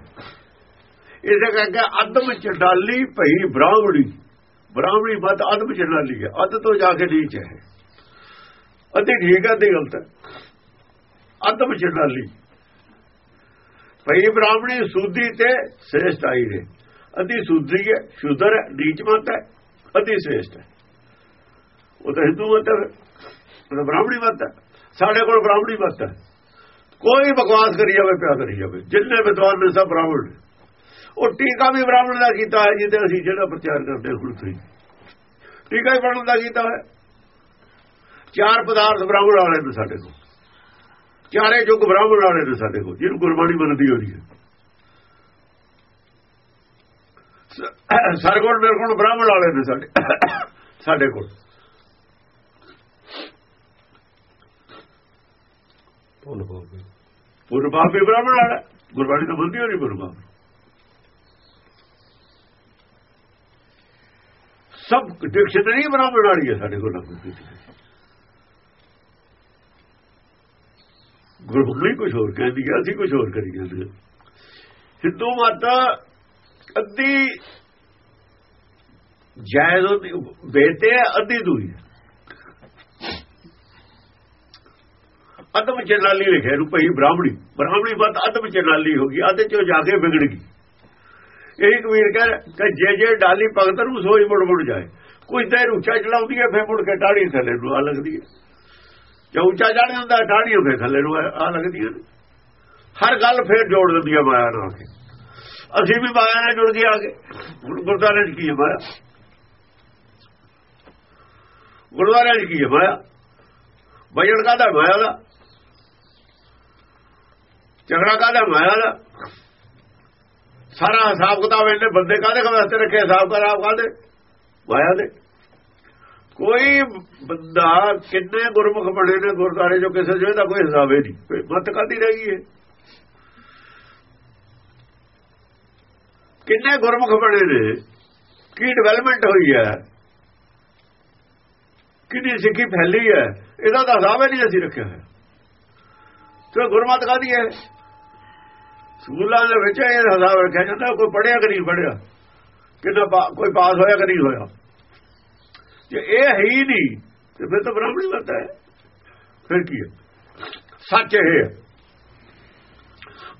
ਇਸੇ ਕਰਕੇ ਅਦਮ ਚਡਾਲੀ ਭਈ ਬ੍ਰਾਹਮਣੀ। ਬ੍ਰਾਹਮਣੀ ਮਤ ਅਦਮ ਚਡਾਲੀ ਹੈ। ਅੱਧ ਤੋਂ ਜਾ ਕੇ ਨੀਚ ਹੈ। ਅੱਧੀ ਠੀਕ ਹੈ ਤੇ ਗਲਤ ਹੈ। ਅਦਮ ਚ ਭਈ ਬ੍ਰਾਹਮਣੀ ਸੂਦੀ ਤੇ ਸ੍ਰੇਸ਼ਟ ਆਈ ਹੈ। ਅੱਧੀ ਸੁਧਰੀ ਹੈ ਸ਼ੁਦਰ ਹੈ ਨੀਚ ਮਤ ਹੈ ਅੱਧੀ ਸ੍ਰੇਸ਼ਟ ਹੈ ਉਹ ਤਾਂ ਹਿੰਦੂ ਮਤ ਹੈ ਉਹ ਬ੍ਰਾਹਮਣੀ ਮਤ ਹੈ ਸਾਡੇ ਕੋਲ ਬ੍ਰਾਹਮਣੀ ਮਤ ਹੈ ਕੋਈ ਬਕਵਾਸ ਕਰੀ ਜਾਵੇ ਪਿਆ ਕਰੀ ਜਾਵੇ ਜਿੰਨੇ ਵਿਦਵਾਨ ਨੇ ਸਭ ਬ੍ਰਾਹਮਣ ਉਹ ਟੀਕਾ ਵੀ ਬ੍ਰਾਹਮਣ ਦਾ ਕੀਤਾ ਹੈ ਜਿਹਦੇ ਅਸੀਂ ਜਿਹੜਾ ਪ੍ਰਚਾਰ ਕਰਦੇ ਹੁਣ ਤੁਸੀਂ ਟੀਕਾ ਹੀ ਬ੍ਰਾਹਮਣ ਦਾ ਕੀਤਾ ਹੈ ਚਾਰ ਪਦਾਰਥ ਬ੍ਰਾਹਮਣ ਵਾਲੇ ਨੇ ਸਾਡੇ ਕੋਲ ਚਾਰੇ ਯੁੱਗ ਬ੍ਰਾਹਮਣ ਵਾਲੇ ਨੇ ਸਾਡੇ ਕੋਲ ਜਿਹਨੂੰ ਗੁਰਬਾਣੀ ਮੰਨਦੀ ਹੋਈ ਹੈ ਸਰਗੁਣ ਨਿਰਗੁਣ ਬ੍ਰਾਹਮਣ ਵਾਲੇ ਨੇ ਸਾਡੇ ਸਾਡੇ ਕੋਲ। ਪੁਰਬਾਪ ਵੀ ਬ੍ਰਾਹਮਣ ਵਾਲਾ ਗੁਰਬਾਣੀ ਤਾਂ ਮੰਨਦੀ ਹੋਣੀ ਪੁਰਬਾਪ ਸਭ ਡਿਕਸ਼ਨਰੀ ਬ੍ਰਾਹਮਣ ਵਾਲੀ ਹੈ ਸਾਡੇ ਕੋਲ ਲਾਗੂ ਕੀਤੀ ਗੁਰਬਾਣੀ ਕੁਝ ਹੋਰ ਕਹਿੰਦੀ ਹੈ ਅਸੀਂ ਕੁਝ ਹੋਰ ਕਰੀ ਜਾਂਦੇ ਹਿੰਦੂ ਮਾਤਾ ਅੱਧੀ ਜਾਇਜ਼ ਬੇਤੇ ਅੱਧੀ ਦੂਈ ਅਦਮ ਚਨਾਲੀ ਲਿਖਿਆ, ਰੂਪਈ ਬ੍ਰਾਹਮਣੀ। ਬ੍ਰਾਹਮਣੀ ਬਾਤ ਅਦਮ ਚਨਾਲੀ ਹੋ ਗਈ ਆਦੇ ਚੋਂ ਜਾ ਕੇ ਵਿਗੜ ਗਈ। ਇਹ ਕਬੀਰ ਕਹ ਕਿ ਜੇ ਜੇ ਡਾਲੀ ਭਗਤ ਨੂੰ ਸੋਈ ਮੁੜ ਮੁੜ ਜਾਏ ਕੁਝ ਦੇਰ ਉੱਚਾ ਚਲਾਉਂਦੀ ਹੈ, ਫੇਰ ਮੁੜ ਕੇ ਟਾੜੀ ਥੱਲੇ ਨੂੰ ਆ ਲੱਗਦੀ ਹੈ। ਜੇ ਉੱਚਾ ਚੜ ਜਾਂਦਾ ਟਾੜੀ ਫੇਰ ਥੱਲੇ ਨੂੰ ਆ ਲੱਗਦੀ ਹੈ। ਹਰ ਗੱਲ ਫੇਰ ਜੋੜ ਦਿੰਦੀ ਹੈ ਮਾਇਆ ਨਾਲ। ਅਸੀਂ ਵੀ ਮਾਇਆ ਨਾਲ ਜੁੜ ਕੇ ਆ ਕੇ। ਹੁਣ ਗੁਰਦਾਰੇ ਚ ਕੀ ਹੈ ਮਾਇਆ? ਗੁਰਦੁਆਰੇ ਚ ਕੀ ਹੈ ਮਾਇਆ? ਬਜਣ ਕਾਦਾ ਮਾਇਆ ਦਾ? ਝਗੜਾ ਕਾਦਾ ਮਾਇਆ ਦਾ? ਸਾਰਾ ਹਿਸਾਬ ਕਿਤਾਬ ਇਹਨੇ ਬੰਦੇ ਕਾਦੇ ਵਾਸਤੇ ਰੱਖੇ? ਹਿਸਾਬ ਕਿਤਾਬ ਕਾਦੇ ਮਾਇਆ ਦੇ। ਕੋਈ ਬੰਦਾ ਕਿੰਨੇ ਗੁਰਮੁਖ ਬਣੇ ਨੇ ਗੁਰਦਾਰੇ ਜੋ ਕਿਸੇ ਜੋ ਦਾ ਕੋਈ ਹਿਸਾਬ ਹੀ ਨਹੀਂ। ਮਤ ਕਾਦੀ ਰਹਿ ਗਈ ਹੈ? ਕਿੰਨੇ ਗੁਰਮੁਖ ਬਣੇ ਨੇ? ਕੀ ਡਿਵੈਲਪਮੈਂਟ ਹੋਈ ਹੈ? ਕਿੰਨੀ ਸਿੱਖੀ ਫੈਲੀ ਹੈ? ਇਹਦਾ ਤਾਂ ਹਿਸਾਬ ਨਹੀਂ ਅਸੀਂ ਰੱਖਿਆ ਹੋਇਆ। ਤੇ ਗੁਰਮਤ ਕਾਦੀ ਹੈ? ਸਕੂਲਾਂ ਦੇ ਵਿੱਚ ਇਹ ਹਿਸਾਬ ਰੱਖਿਆ ਜਾਂਦਾ, ਕੋਈ ਪੜਿਆ ਕਿ ਨਹੀਂ ਪੜਿਆ ਕਿੰਨਾ ਕੋਈ ਪਾਸ ਹੋਇਆ ਕਿ ਨਹੀਂ ਹੋਇਆ? ਜੇ ਇਹ ਹੈ ਹੀ ਨਹੀਂ, ਤੇ ਫਿਰ ਤਾਂ ਬ੍ਰਾਹਮਣੀ ਮਤ ਹੈ। ਫਿਰ ਕੀ ਹੈ? ਸੱਚ ਇਹ ਹੈ।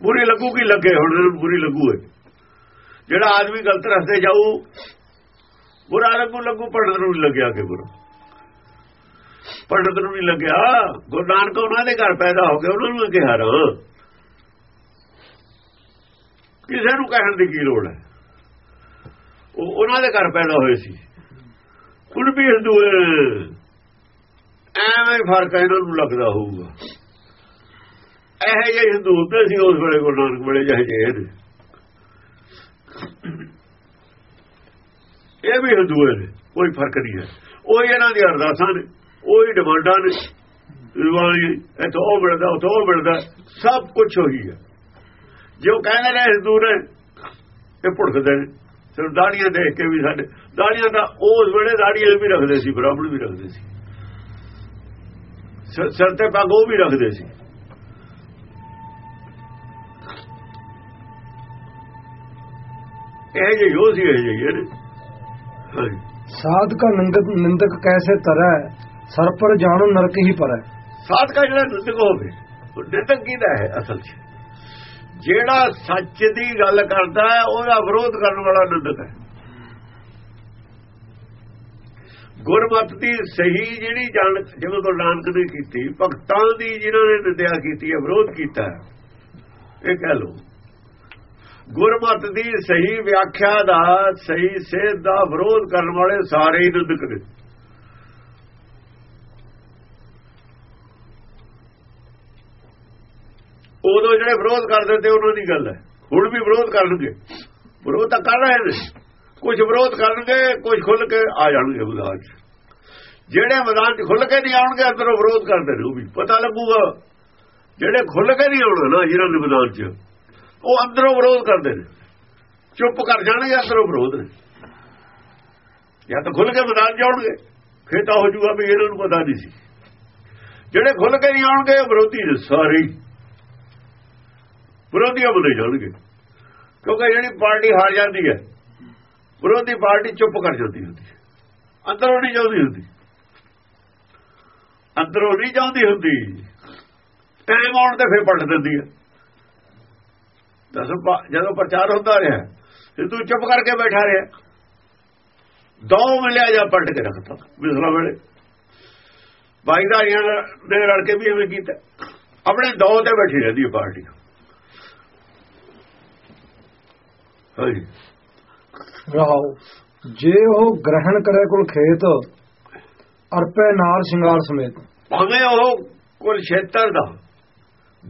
ਬੁਰੀ ਲੱਗੂ ਕੀ ਲੱਗੇ? ਹੁਣ ਬੁਰੀ ਲੱਗੂ ਹੈ। ਜਿਹੜਾ ਆਦਮੀ ਗਲਤ ਰਸਤੇ ਜਾਊ, ਬੁਰਾ ਲੱਗੂ ਲੱਗੂ ਪੜਨ ਨੂੰ ਲੱਗਿਆ ਕਿ ਬੁਰਾ ਪੰਡਤ ਨੂੰ ਨਹੀਂ ਲੱਗਿਆ। ਗੁਰੂ ਨਾਨਕ ਉਹਨਾਂ ਦੇ ਘਰ ਪੈਦਾ ਹੋ ਗਿਆ ਉਹਨਾਂ ਨੂੰ ਕਿਹਾ ਰ ਕਿਸੇ ਨੂੰ ਕਹਿਣ ਦੀ ਕੀ ਲੋੜ ਹੈ? ਉਹ ਉਹਨਾਂ ਦੇ ਘਰ ਪੈਦਾ ਹੋਏ ਸੀ। ਕੁੜ ਵੀ ਹਿੰਦੂ ਐਵੇਂ ਫ਼ਰਕ ਇਹਨਾਂ ਨੂੰ ਲੱਗਦਾ ਹੋਊਗਾ। ਇਹ ਜਿਹੇ ਹਿੰਦੂ ਹੁੰਦੇ ਸੀ, ਉਸ ਵੇਲੇ ਗੁਰੂ ਨਾਨਕ ਵੇਲੇ ਜਿਹੇ ਜਿਹੇ ਇਹ ਵੀ ਹਿੰਦੂ ਨੇ ਕੋਈ ਫ਼ਰਕ ਨਹੀਂ ਹੈ। ਉਹ ਇਹਨਾਂ ਦੀ ਅਰਦਾਸਾਂ ਨੇ, ਉਹੀ ਡਿਮਾਂਡਾਂ ਨੇ। ਰਿਵਾਲੀ, ਇਥੋਂ ਉਹ ਮਿਲਦਾ, ਉੱਥੋਂ ਉਹ ਮਿਲਦਾ, ਸਭ ਕੁਝ ਹੋਈ ਹੈ। ਜੋ ਕਹਿੰਦੇ ਨੇ ਹਿੰਦੂ ਨੇ ਇਹ ਭੁੜਕਦੇ ਨੇ। ਸਿਰ ਦਾੜੀਆਂ ਦੇਖ ਕੇ ਵੀ ਸਾਡੇ, ਦਾੜੀਆਂ ਦਾ ਉਸ ਵੇਲੇ ਦਾੜੀਆਂ ਵੀ ਰੱਖਦੇ ਸੀ, ਬ੍ਰਾਹਮਣ ਵੀ ਰੱਖਦੇ ਸੀ। ਸਿਰ ਤੇ ਪੱਗ ਉਹ ਵੀ ਰੱਖਦੇ ਸੀ। ਇਹ ਜੇ ਯੋ ਸੀ ਇਹ ਜੇ ਹਾਂਜੀ। ਸਾਧ ਕਾ ਨਿੰਦਕ ਨਿੰਦਕ ਕੈਸੇ ਤਰੈ? ਸਰ ਪਰ ਜਾਣੋ ਨਰਕ ਹੀ ਪਰੈ। ਸਾਧ ਕਾ ਜਿਹੜਾ ਨਿੰਦਕ ਹੋਵੇ ਉਹ ਨਿੰਦਕ ਕਿਹਦਾ ਹੈ ਅਸਲ 'ਚ? ਜਿਹੜਾ ਸੱਚ ਦੀ ਗੱਲ ਕਰਦਾ ਹੈ ਉਹਦਾ ਵਿਰੋਧ ਕਰਨ ਵਾਲਾ ਨਿੰਦਕ ਹੈ। ਗੁਰਮਤ ਦੀ ਸਹੀ ਜਿਹੜੀ ਜਾਣ ਜਿਵੇਂ ਗੁਰੂ ਨਾਨਕ ਨੇ ਕੀਤੀ ਭਗਤਾਂ ਦੀ ਜਿਨ੍ਹਾਂ ਨੇ ਨਿੰਦਿਆ ਕੀਤੀ ਹੈ ਵਿਰੋਧ ਕੀਤਾ ਹੈ ਇਹ ਕਹਿ ਲੋ ਗੁਰਮਤ ਦੀ ਸਹੀ ਵਿਆਖਿਆ ਦਾ ਸਹੀ ਸੇਧ ਦਾ ਵਿਰੋਧ ਕਰਨ ਵਾਲੇ ਸਾਰੇ ਹੀ ਨਿੰਦਕ ਨੇ। ਉਦੋਂ ਜਿਹੜੇ ਵਿਰੋਧ ਕਰਦੇ ਤੇ ਉਹਨਾਂ ਦੀ ਗੱਲ ਹੈ। ਹੁਣ ਵੀ ਵਿਰੋਧ ਕਰਨਗੇ। ਵਿਰੋਧ ਤਾਂ ਕਰ ਰਹੇ ਨੇ। ਕੁਝ ਵਿਰੋਧ ਕਰਨਗੇ ਕੁਝ ਖੁੱਲ ਕੇ ਆ ਜਾਣਗੇ ਮੈਦਾਨ 'ਚ। ਜਿਹੜੇ ਮੈਦਾਨ 'ਚ ਖੁੱਲ ਕੇ ਨਹੀਂ ਆਉਣਗੇ, ਅੰਦਰੋਂ ਵਿਰੋਧ ਕਰਦੇ ਨੇ ਉਹ ਵੀ। ਪਤਾ ਲੱਗੂਗਾ। ਜਿਹੜੇ ਖੁੱਲ ਕੇ ਨਹੀਂ ਆਉਣਾ ਨਾ, ਜਿਹਨਾਂ ਦੇ ਮੈਦਾਨ 'ਚ। ਉਹ ਅੰਦਰੋਂ ਵਿਰੋਧ ਕਰਦੇ ਨੇ। ਚੁੱਪ ਕਰ ਜਾਣਗੇ ਅੰਦਰੋਂ ਵਿਰੋਧ ਨੇ। ਜਾਂ ਤਾਂ ਖੁੱਲ ਕੇ ਮੈਦਾਨ 'ਚ ਆਉਣਗੇ। ਫਿਰ ਤਾਂ ਹੋ ਜੂਗਾ ਵੀ ਇਹਨਾਂ ਨੂੰ ਪਤਾ ਨਹੀਂ ਸੀ। ਜਿਹੜੇ ਖੁੱਲ ਕੇ ਨਹੀਂ ਆਉਣਗੇ ਵਿਰੋਧੀ ਨੇ ਸਾਰੇ। ਵਿਰੋਧੀਆਂ ਬਣੇ ਜਾਣਗੇ। ਕਿਉਂਕਿ ਜਿਹੜੀ ਪਾਰਟੀ ਹਾਰ ਜਾਂਦੀ ਹੈ, ਵਿਰੋਧੀ ਪਾਰਟੀ ਚੁੱਪ ਕਰ ਜਾਂਦੀ ਹੁੰਦੀ ਹੈ। ਅੰਦਰੋਂ ਨਹੀਂ ਜਾਂਦੀ ਹੁੰਦੀ। ਅੰਦਰੋਂ ਨਹੀਂ ਜਾਂਦੀ ਹੁੰਦੀ। ਟਾਈਮ ਆਉਣ ਤੇ ਫਿਰ ਪਲਟ ਦਿੰਦੀ ਹੈ। ਜਦੋਂ ਪ੍ਰਚਾਰ ਹੁੰਦਾ ਰਿਹਾ ਤੇ ਤੂੰ ਚੁੱਪ ਕਰਕੇ ਬੈਠਾ ਰਿਹਾ। ਦੋ ਮਿਲਿਆ ਜਾਂ ਪਲਟ ਕੇ ਰੱਖਤਾ ਮਿਸਲਾ ਵੇਲੇ। ਬਾਈਦਾਰੀਆਂ ਦੇ ਰਲ ਕੇ ਵੀ ਐਵੇਂ ਕੀਤਾ। ਆਪਣੇ ਦੋ ਤੇ ਬੈਠੀ ਰਹਿੰਦੀ ਪਾਰਟੀ। ਹਾਂਜੀ। ਰਹਾਉ ਜੇ ਉਹ ਗ੍ਰਹਿਣ ਕਰੇ ਕੁਲ ਖੇਤ ਅਰਪੇ ਨਾਰ ਸ਼ਿੰਗਾਰ ਸਮੇਤ। ਭਾਵੇਂ ਉਹ ਕੁਲ ਖੇਤਰ ਦਾ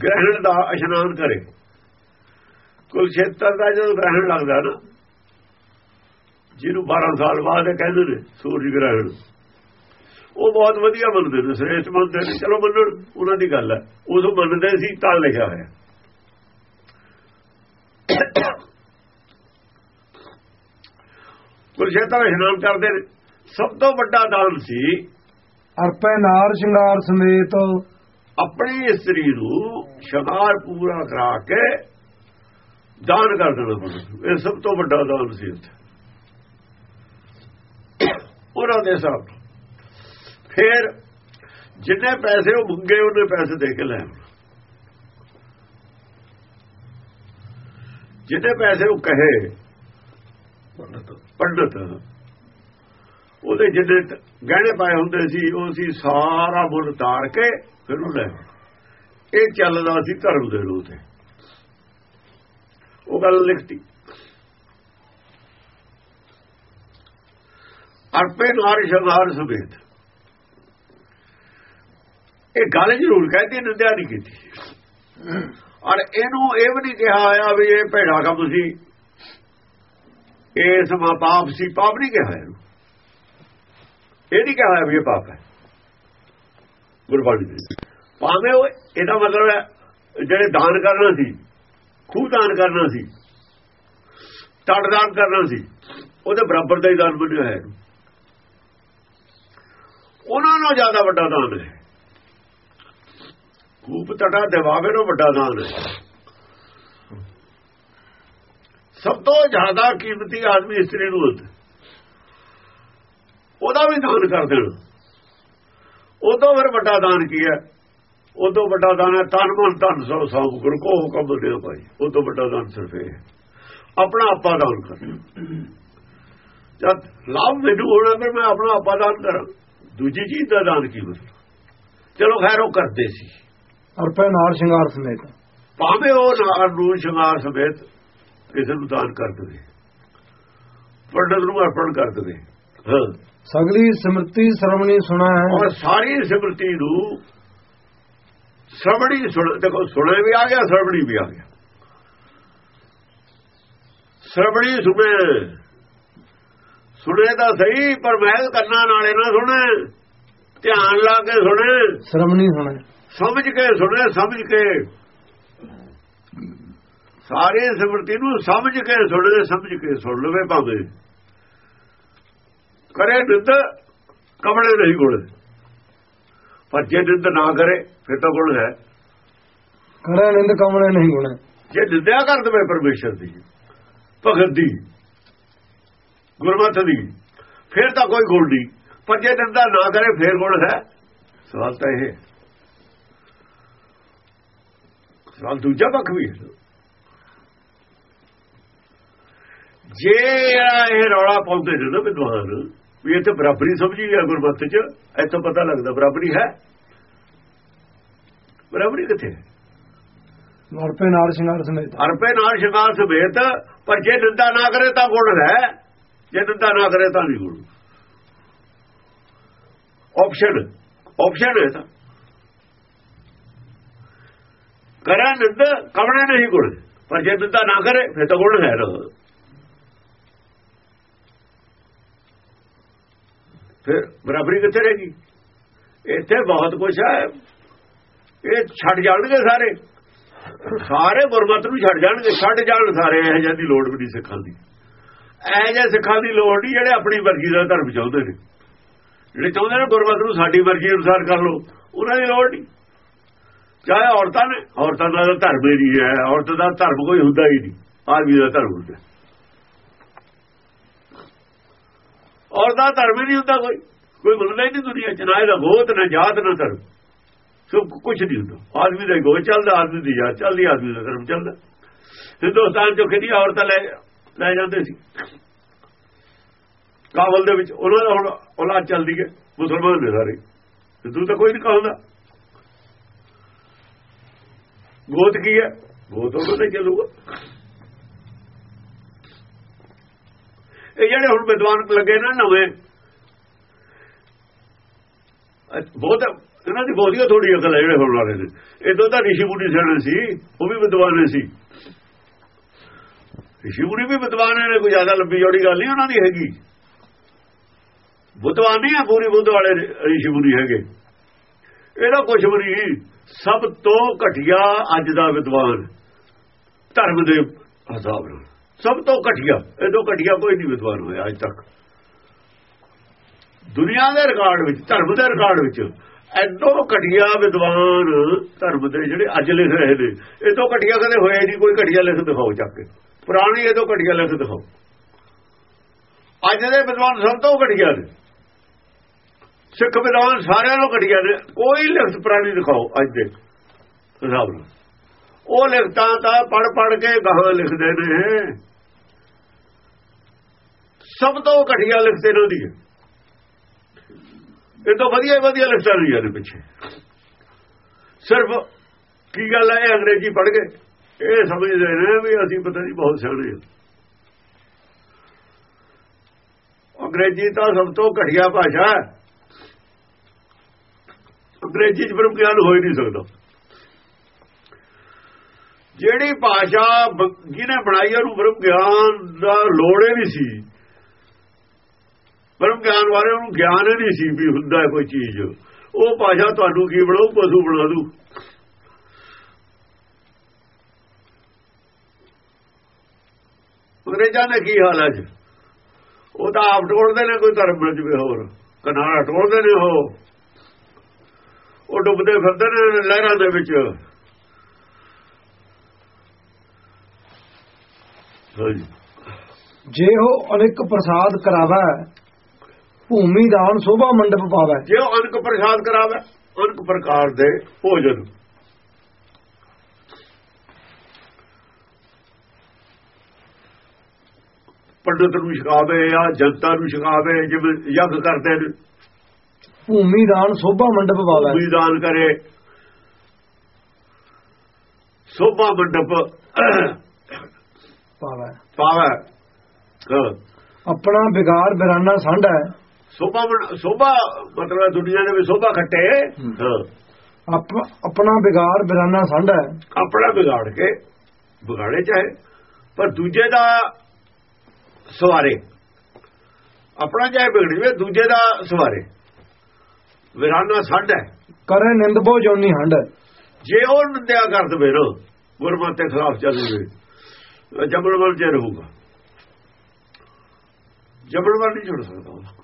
ਗ੍ਰਹਿਣ ਦਾ ਇਸ਼ਨਾਨ ਕਰੇ। ਕੁਲ ਖੇਤਰ ਦਾ ਜਦੋਂ ਗ੍ਰਹਿਣ ਲੱਗਦਾ ਨਾ ਜਿਹਨੂੰ 12 ਸਾਲ ਬਾਅਦ ਇਹ ਕਹਿੰਦੇ ਨੇ ਸੂਰਜ ਗ੍ਰਹਿਣ। ਉਹ ਬਹੁਤ ਵਧੀਆ ਮੰਨਦੇ ਨੇ ਸ੍ਰੇਸ਼ਟ ਮੰਨਦੇ ਨੇ। ਚਲੋ ਮੰਨਣ ਉਹਨਾਂ ਦੀ ਗੱਲ ਹੈ। ਉਦੋਂ ਮੰਨਦੇ ਸੀ ਤਾਂ ਲਿਖਿਆ ਹੋਇਆ। ਕੁਲਸ਼ੇਤਰ ਇਸ਼ਨਾਨ ਕਰਦੇ ਨੇ। ਸਭ ਤੋਂ ਵੱਡਾ ਦਾਨ ਸੀ ਅਰਪੇ ਨਾਰ ਸ਼ਿੰਗਾਰ ਸਮੇਤ ਆਪਣੀ ਇਸਤਰੀ ਨੂੰ ਸ਼ਿੰਗਾਰ ਪੂਰਾ ਕਰਾ ਕੇ ਦਾਨ ਕਰ ਦੇਣਾ ਇਹ ਸਭ ਤੋਂ ਵੱਡਾ ਦਾਨ ਸੀ ਉੱਥੇ ਉਹਨਾਂ ਦੇ ਹਿਸਾਬ ਫਿਰ ਜਿੰਨੇ ਪੈਸੇ ਉਹ ਮੰਗੇ, ਉਹਨੇ ਪੈਸੇ ਦੇ ਕੇ ਲੈ ਜਿੰਨੇ ਪੈਸੇ ਉਹ ਕਹੇ, ਪੰਡਤ ਉਹਦੇ ਜਿੰਨੇ ਗਹਿਣੇ ਪਾਏ ਹੁੰਦੇ ਸੀ, ਉਹ ਸੀ ਸਾਰਾ ਮੁੱਲ ਤਾਰ ਕੇ ਫਿਰ ਉਹ ਲੈ ਇਹ ਚੱਲਦਾ ਸੀ ਧਰਮ ਦੇ ਰੂਹ ਤੇ। ਉਹ ਗੱਲ ਲਿਖਤੀ। ਅਰਪੇ ਨਾਰ ਸ਼ਗਾਰ ਸਮੇਤ ਇਹ ਗੱਲ ਜ਼ਰੂਰ ਕਹਿੰਦੀ ਨਿੰਦਿਆ ਨਹੀਂ ਕੀਤੀ। ਔਰ ਇਹਨੂੰ ਇਹ ਵੀ ਨਹੀਂ ਕਿਹਾ ਆਇਆ ਵੀ ਇਹ ਭੇੜਾ ਕੰਮ ਸੀ। ਇਹ ਸਮਾ ਪਾਪ ਸੀ, ਪਾਪ ਨਹੀਂ ਕਿਹਾ ਇਹਨੂੰ। ਇਹ ਨਹੀਂ ਕਿਹਾ ਵੀ ਇਹ ਪਾਪ ਹੈ। ਗੁਰਬਾਣੀ ਦੇ ਭਾਵੇਂ ਉਹ, ਇਹਦਾ ਮਤਲਬ ਹੈ, ਜਿਹੜੇ ਦਾਨ ਕਰਨਾ ਸੀ ਖੂਹ ਦਾਨ ਕਰਨਾ ਸੀ। ਤੜ ਦਾਨ ਕਰਨਾ ਸੀ। ਉਹਦੇ ਬਰਾਬਰ ਦਾ ਹੀ ਦਾਨ ਬਣਿਆ ਹੈ ਉਹਨਾਂ ਨੂੰ ਜ਼ਿਆਦਾ ਵੱਡਾ ਦਾਨ ਹੈ। ਖੂਬ ਤੜਾ ਦੇਵਾਵੇ ਨੂੰ ਵੱਡਾ ਦਾਨ ਹੈ। ਸਭ ਤੋਂ ਜ਼ਿਆਦਾ ਕੀਮਤੀ ਆਦਮੀ ਇਸਤਰੀ ਨੂੰ ਹੁੰਦਾ ਉਹਦਾ ਵੀ ਦਾਨ ਕਰ ਦੇਣ। ਉਦੋਂ ਫਿਰ ਵੱਡਾ ਦਾਨ ਕੀ ਹੈ? ਉਦੋਂ ਵੱਡਾ ਦਾਨ ਹੈ ਤਨ ਮਨ ਧਨ ਸੋ ਸਭ ਗੁਰ ਕੋ ਹੁਕਮ ਦਿਓ ਭਾਈ। ਉਦੋਂ ਵੱਡਾ ਦਾਨ ਸਿਰਫ ਇਹ ਆਪਣਾ ਆਪਾ ਦਾਨ ਕਰ। ਜਦ ਲਾਭ ਮੈਨੂੰ ਹੋਣਾ ਫਿਰ ਮੈਂ ਆਪਣਾ ਆਪਾ ਦਾਨ ਕਰਾਂ। ਦੂਜੀ ਚੀਜ਼ ਦਾ ਦਾਨ ਕੀ ਮਤਲਬ? ਚਲੋ ਖੈਰ ਉਹ ਕਰਦੇ ਸੀ। ਅਰਪੇ ਨਾਰ ਸ਼ਿੰਗਾਰ ਸਮੇਤ। ਭਾਵੇਂ ਉਹ ਨਾਰ ਨੂੰ ਸ਼ਿੰਗਾਰ ਸਮੇਤ ਕਿਸੇ ਨੂੰ ਦਾਨ ਕਰ ਦੇਵੇ। ਪੰਡਤ ਨੂੰ ਅਰਪਣ ਕਰ ਦੇਵੇ। ਹਾਂ। ਸਗਲੀ ਸਮਰਤੀ ਸਰਵਣੀ ਸੁਣਾ ਹੈ। ਔਰ ਸਾਰੀ ਸਿਮਰਤੀ ਨੂੰ ਸੁਣ ਦੇਖੋ ਸੁਣੇ ਵੀ ਆ ਗਿਆ ਸਰਵਣੀ ਵੀ ਆ ਗਿਆ। ਸਰਵਣੀ ਸੁਣੇ। ਸੁਣੇ ਤਾਂ ਸਹੀ ਪਰ ਮਹਿਲ ਕਰਨਾ ਨਾਲੇ ਨਾ ਸੁਣੇ। ਧਿਆਨ ਲਾ ਕੇ ਸੁਣੇ। ਸਰਵਣੀ ਸੁਣੇ। ਸਮਝ ਕੇ ਸੁਣੇ ਸਮਝ ਕੇ। ਸਾਰੇ ਸਿਮਰਤੀ ਨੂੰ ਸਮਝ ਕੇ ਸੁਣੇ ਸਮਝ ਕੇ ਸੁਣ ਲਵੇ ਭਾਵੇਂ। ਕਰੇ ਨਿੰਦ ਕਮੜੇ ਨਹੀਂ ਗੁਣ ਪਰ ਜੇ ਨਿੰਦ ਨਾ ਕਰੇ ਫਿਰ ਤਾਂ ਗੁਣ ਹੈ। ਕਰੇ ਨਿੰਦ ਕਮਲੇ ਨਹੀਂ ਗੁਣੇ ਜੇ ਨਿੰਦਿਆ ਕਰ ਦਵੇ ਪਰਮੇਸ਼ਰ ਦੀ ਭਗਤ ਦੀ ਗੁਰਮਤਿ ਦੀ ਫਿਰ ਤਾਂ ਕੋਈ ਗੁਣ ਨਹੀਂ। ਪਰ ਜੇ ਨਿੰਦਾ ਨਾ ਕਰੇ ਫਿਰ ਗੁਣ ਹੈ। ਸਵਾਲ ਤਾਂ ਇਹ ਸਵਾਲ ਦੂਜਾ ਪੱਖ ਵੀ ਹੈ। ਜੇ ਇਹ ਰੌਲਾ ਪਾਉਂਦੇ ਨਾ ਵਿਦਵਾਨ ਵੀ ਇੱਥੇ ਬਰਾਬਰੀ ਸਮਝੀ ਗਿਆ ਗੁਰਮਤਿ ਚ ਇੱਥੋਂ ਪਤਾ ਲੱਗਦਾ ਬਰਾਬਰੀ ਹੈ। ਬਰਾਬਰੀ ਕਿੱਥੇ ਅਰਪੇ ਨਾਰ ਸ਼ਿੰਗਾਰ ਸਮੇਤ। ਅਰਪੇ ਨਾਲ ਸ਼ਿਕਾਰ ਸਮੇਤ ਪਰ ਜੇ ਨਿੰਦਾ ਨਾ ਕਰੇ ਤਾਂ ਗੁਣ ਹੈ। ਜੇ ਨਿੰਦਾ ਨਾ ਕਰੇ ਤਾਂ ਨਹੀਂ ਗੁਣ। ਆਪਸ਼ਨ ਆਪਸ਼ਨ ਹੈ ਤਾਂ। ਕਰੇ ਨਿੰਦ ਕਵਣੇ ਨਹੀਂ ਗੁਣ। ਪਰ ਜੇ ਨਿੰਦਾ ਨਾ ਕਰੇ ਫਿਰ ਤਾਂ ਗੁਣ ਹੈ ਨਾ। ਫਿਰ ਬਰਾਬਰੀ ਕਿੱਥੇ ਰਹੇਗੀ ਇੱਥੇ ਬਹੁਤ ਕੁਝ ਹੈ। ਇਹ ਛੱਡ ਜਾਣਗੇ ਸਾਰੇ। ਸਾਰੇ ਗੁਰਮਤ ਨੂੰ ਛੱਡ ਜਾਣਗੇ। ਛੱਡ ਜਾਣ ਸਾਰੇ, ਇਹ ਜਿਹੀ ਦੀ ਲੋੜ ਵੀ ਨਹੀਂ ਸਿੱਖਾਂ ਦੀ। ਇਹ ਜਿਹੇ ਸਿੱਖਾਂ ਦੀ ਲੋੜ ਨਹੀਂ ਜਿਹੜੇ ਆਪਣੀ ਮਰਜ਼ੀ ਦਾ ਧਰਮ ਚਾਹੁੰਦੇ ਨੇ। ਜਿਹੜੇ ਚਾਹੁੰਦੇ ਨੇ ਗੁਰਮਤ ਨੂੰ ਸਾਡੀ ਮਰਜ਼ੀ ਅਨੁਸਾਰ ਕਰ ਲਓ, ਉਹਨਾਂ ਦੀ ਲੋੜ ਨਹੀਂ। ਚਾਹੇ ਔਰਤਾਂ ਨੇ, ਔਰਤਾਂ ਦਾ ਤਾਂ ਧਰਮ ਹੀ ਨਹੀਂ ਹੈ। ਔਰਤ ਦਾ ਧਰਮ ਕੋਈ ਹੁੰਦਾ ਹੀ ਨਹੀਂ। ਆਦਮੀ ਦਾ ਧਰਮ ਹੁੰਦਾ। ਔਰਤ ਦਾ ਧਰਮ ਹੀ ਨਹੀਂ ਹੁੰਦਾ ਕੋਈ। ਕੋਈ ਮੰਨਦਾ ਹੀ ਨਹੀਂ ਦੁਨੀਆ ਚ, ਨਾ ਇਹਦਾ ਗੋਤ, ਨਾ ਜਾਤ, ਨਾ ਧਰਮ। ਸਭ ਕੁਝ ਨਹੀਂ ਹੁੰਦਾ। ਆਦਮੀ ਦਾ ਗੋਤ ਚੱਲਦਾ, ਆਦਮੀ ਦੀ ਜਾਤ ਚੱਲਦੀ, ਆਦਮੀ ਦਾ ਧਰਮ ਚੱਲਦਾ। ਹਿੰਦੁਸਤਾਨ ਚੋਂ ਕਿਹੜੀ ਔਰਤਾਂ ਲੈ ਲੈ ਜਾਂਦੇ ਸੀ? ਕਾਬਲ ਦੇ ਵਿੱਚ ਉਹਨਾਂ ਦਾ ਹੁਣ ਔਲਾਦ ਚੱਲਦੀ ਹੈ, ਮੁਸਲਮਾਨ ਨੇ ਸਾਰੇ। ਹਿੰਦੂ ਤਾਂ ਕੋਈ ਨਹੀਂ ਕਹਉਂਦਾ। ਗੋਤ ਕੀ ਹੈ? ਗੋਤ ਉਹਨਾਂ ਦਾ ਚੱਲੂਗਾ। ਇਹ ਜਿਹੜੇ ਹੁਣ ਵਿਦਵਾਨ ਲੱਗੇ ਨਾ ਨਵੇਂ ਬਹੁਤ, ਇਹਨਾਂ ਦੀ ਬਹੁਤੀ ਥੋੜੀ ਅਕਲ ਹੈ ਜਿਹੜੇ ਹੁਣ ਵਾਲੇ ਨੇ। ਇਦੋਂ ਤਾਂ ਰਿਸ਼ੀ ਮੁਨੀ ਸਿਆਣੇ ਸੀ, ਉਹ ਵੀ ਵਿਦਵਾਨ ਸੀ। ਰਿਸ਼ੀ ਮੁਨੀ ਵੀ ਵਿਦਵਾਨ ਨੇ, ਕੋਈ ਜ਼ਿਆਦਾ ਲੰਬੀ ਜੋੜੀ ਗੱਲ ਨਹੀਂ ਉਹਨਾਂ ਦੀ ਹੈਗੀ। ਬੁੱਧਵਾਨ ਨਹੀਂ ਹੈ ਪੂਰੀ ਬੁੱਧ ਵਾਲੇ ਰਿਸ਼ੀ ਮੁਨੀ ਹੈਗੇ। ਇਹਦਾ ਕੁਝ ਵੀ ਨਹੀਂ। ਸਭ ਤੋਂ ਘਟੀਆ ਅੱਜ ਦਾ ਵਿਦਵਾਨ ਧਰਮ ਦੇ ਹਿਸਾਬ ਨਾਲ। ਸਭ ਤੋਂ ਘਟੀਆ ਇਹ ਤੋਂ ਘਟੀਆ ਕੋਈ ਨਹੀਂ ਵਿਦਵਾਨ ਹੋਇਆ ਅੱਜ ਤੱਕ। ਦੁਨੀਆ ਦੇ ਰਿਕਾਰਡ ਵਿੱਚ, ਧਰਮ ਦੇ ਰਿਕਾਰਡ ਵਿੱਚ ਐਦੋਂ ਘਟੀਆ ਵਿਦਵਾਨ ਧਰਮ ਦੇ ਜਿਹੜੇ ਅੱਜ ਲਿਖ ਰਹੇ ਨੇ, ਇਹ ਤੋਂ ਘਟੀਆ ਕਦੇ ਹੋਇਆ ਨਹੀਂ, ਕੋਈ ਘਟੀਆ ਲਿਖ ਦਿਖਾਓ ਚੱਕ ਕੇ। ਪੁਰਾਣੀ ਇਹ ਤੋਂ ਘਟੀਆ ਲਿਖ ਦਿਖਾਓ। ਅੱਜ ਦੇ ਵਿਦਵਾਨ ਸਭ ਤੋਂ ਘਟੀਆ ਨੇ। ਸਿੱਖ ਵਿਦਵਾਨ ਸਾਰਿਆਂ ਨੂੰ ਘਟੀਆ ਨੇ। ਕੋਈ ਲਿਖਤ ਪੁਰਾਣੀ ਦਿਖਾਓ ਅੱਜ ਦੇ ਹਿਸਾਬ ਨਾਲ। ਉਹ ਲਿਖਤਾਂ ਤਾਂ ਪੜ ਪੜ ਕੇ ਗਾਹਾਂ ਲਿਖਦੇ ਨੇ। ਸਭ ਤੋਂ ਘਟੀਆ ਲਿਖਤ ਇਹਨਾਂ ਦੀ ਹੈ। ਇਹ ਤੋਂ ਵਧੀਆ ਵਧੀਆ ਲਿਖਤਾਂ ਨਹੀਂ ਨੇ ਪਿੱਛੇ। ਸਿਰਫ ਕੀ ਗੱਲ ਹੈ, ਇਹ ਅੰਗਰੇਜ਼ੀ ਪੜ੍ਹ ਗਏ ਇਹ ਸਮਝਦੇ ਨੇ ਵੀ ਅਸੀਂ ਪਤਾ ਨਹੀਂ ਬਹੁਤ ਸਿਆਣੇ ਹਾਂ। ਅੰਗਰੇਜ਼ੀ ਤਾਂ ਸਭ ਤੋਂ ਘਟੀਆ ਭਾਸ਼ਾ ਹੈ। ਅੰਗਰੇਜ਼ੀ ਚ ਬ੍ਰਹਮ ਗਿਆਨ ਹੋ ਹੀ ਨਹੀਂ ਸਕਦਾ। ਜਿਹੜੀ ਭਾਸ਼ਾ ਜਿਹਨੇ ਬਣਾਈ ਉਹਨੂੰ ਬ੍ਰਹਮ ਗਿਆਨ ਦਾ ਲੋੜ ਹੀ ਨਹੀਂ ਸੀ। ਬ੍ਰਹਮ ਗਿਆਨ ਬਾਰੇ ਉਹਨੂੰ ਗਿਆਨ ਨਹੀਂ ਸੀ ਵੀ ਹੁੰਦਾ ਕੋਈ ਚੀਜ਼। ਉਹ ਭਾਸ਼ਾ ਤੁਹਾਨੂੰ ਕੀ ਬਣਾਉ ਪਸ਼ੂ ਬਣਾ ਦੂ ਅੰਗਰੇਜ਼ਾਂ ਦਾ ਕੀ ਹਾਲ ਹੈ ਉਹ ਤਾਂ ਆਪ ਟੋਲਦੇ ਨੇ ਕੋਈ ਧਰਮ ਵਿੱਚ ਵੀ ਹੋਰ। ਕਨਾਰਾ ਟੋਲਦੇ ਨੇ ਉਹ। ਉਹ ਡੁੱਬਦੇ ਫਿਰਦੇ ਨੇ ਲਹਿਰਾਂ ਦੇ ਵਿੱਚ। ਜੇ ਉਹ ਅਨੇਕ ਪ੍ਰਸਾਦ ਕਰਾਵੇ ਭੂਮੀ ਦਾਨ ਸੋਭਾ ਮੰਡਪ ਪਾਵੇ। ਜੇ ਅਨਕ ਪ੍ਰਸਾਦ ਕਰਾਵੇ ਅਨਕ ਪ੍ਰਕਾਰ ਦੇ ਭੋਜਨ। ਪੰਡਤ ਨੂੰ ਛਕਾਵੇ ਜਾਂ ਜਨਤਾ ਨੂੰ ਛਕਾਵੇ ਜਿਵੇਂ ਯੱਗ ਕਰਦੇ ਨੇ। ਭੂਮੀ ਦਾਨ ਸੋਭਾ ਮੰਡਪ ਪਾਵੇ। ਵਿਦਾਨ ਕਰੇ। ਸੋਭਾ ਮੰਡਪ ਪਾਵੇ। ਪਾਵੇ। ਆਪਣਾ ਬਿਗਾਰ ਬਿਰਾਨਾ ਸੰਢ ਹੈ। ਸੋਭਾ ਬਣ- ਸੋਭਾ ਮਤਲਬ ਦੁਨੀਆ ਦੇ ਵਿੱਚ ਸੋਭਾ ਖੱਟੇ ਆਪਣਾ ਬਿਗਾਰ ਬਿਰਾਨਾ ਹੈ ਆਪਣਾ ਵਿਗਾੜ ਕੇ ਵਿਗਾੜੇ ਚਾਹੇ ਪਰ ਦੂਜੇ ਦਾ ਸਵਾਰੇ। ਆਪਣਾ ਚਾਹੇ ਵਿਗੜ ਜਵੇ ਦੂਜੇ ਦਾ ਸਵਾਰੇ। ਵਿਰਾਨਾ ਸਾਡਾ ਕਰੇ ਨਿੰਦ ਬੋ ਜੋਨੀ ਹੰਡ ਜੇ ਉਹ ਨਿੰਦਿਆ ਕਰ ਦਵੇ ਨਾ ਗੁਰਮਤਿ ਦੇ ਖਿਲਾਫ ਚੱਲੂਗੇ ਜਬਰਵਲ ਚ ਰਹੂਗਾ। ਜਬਰਵਲ ਨਹੀਂ ਛੁੱਟ ਸਕਦਾ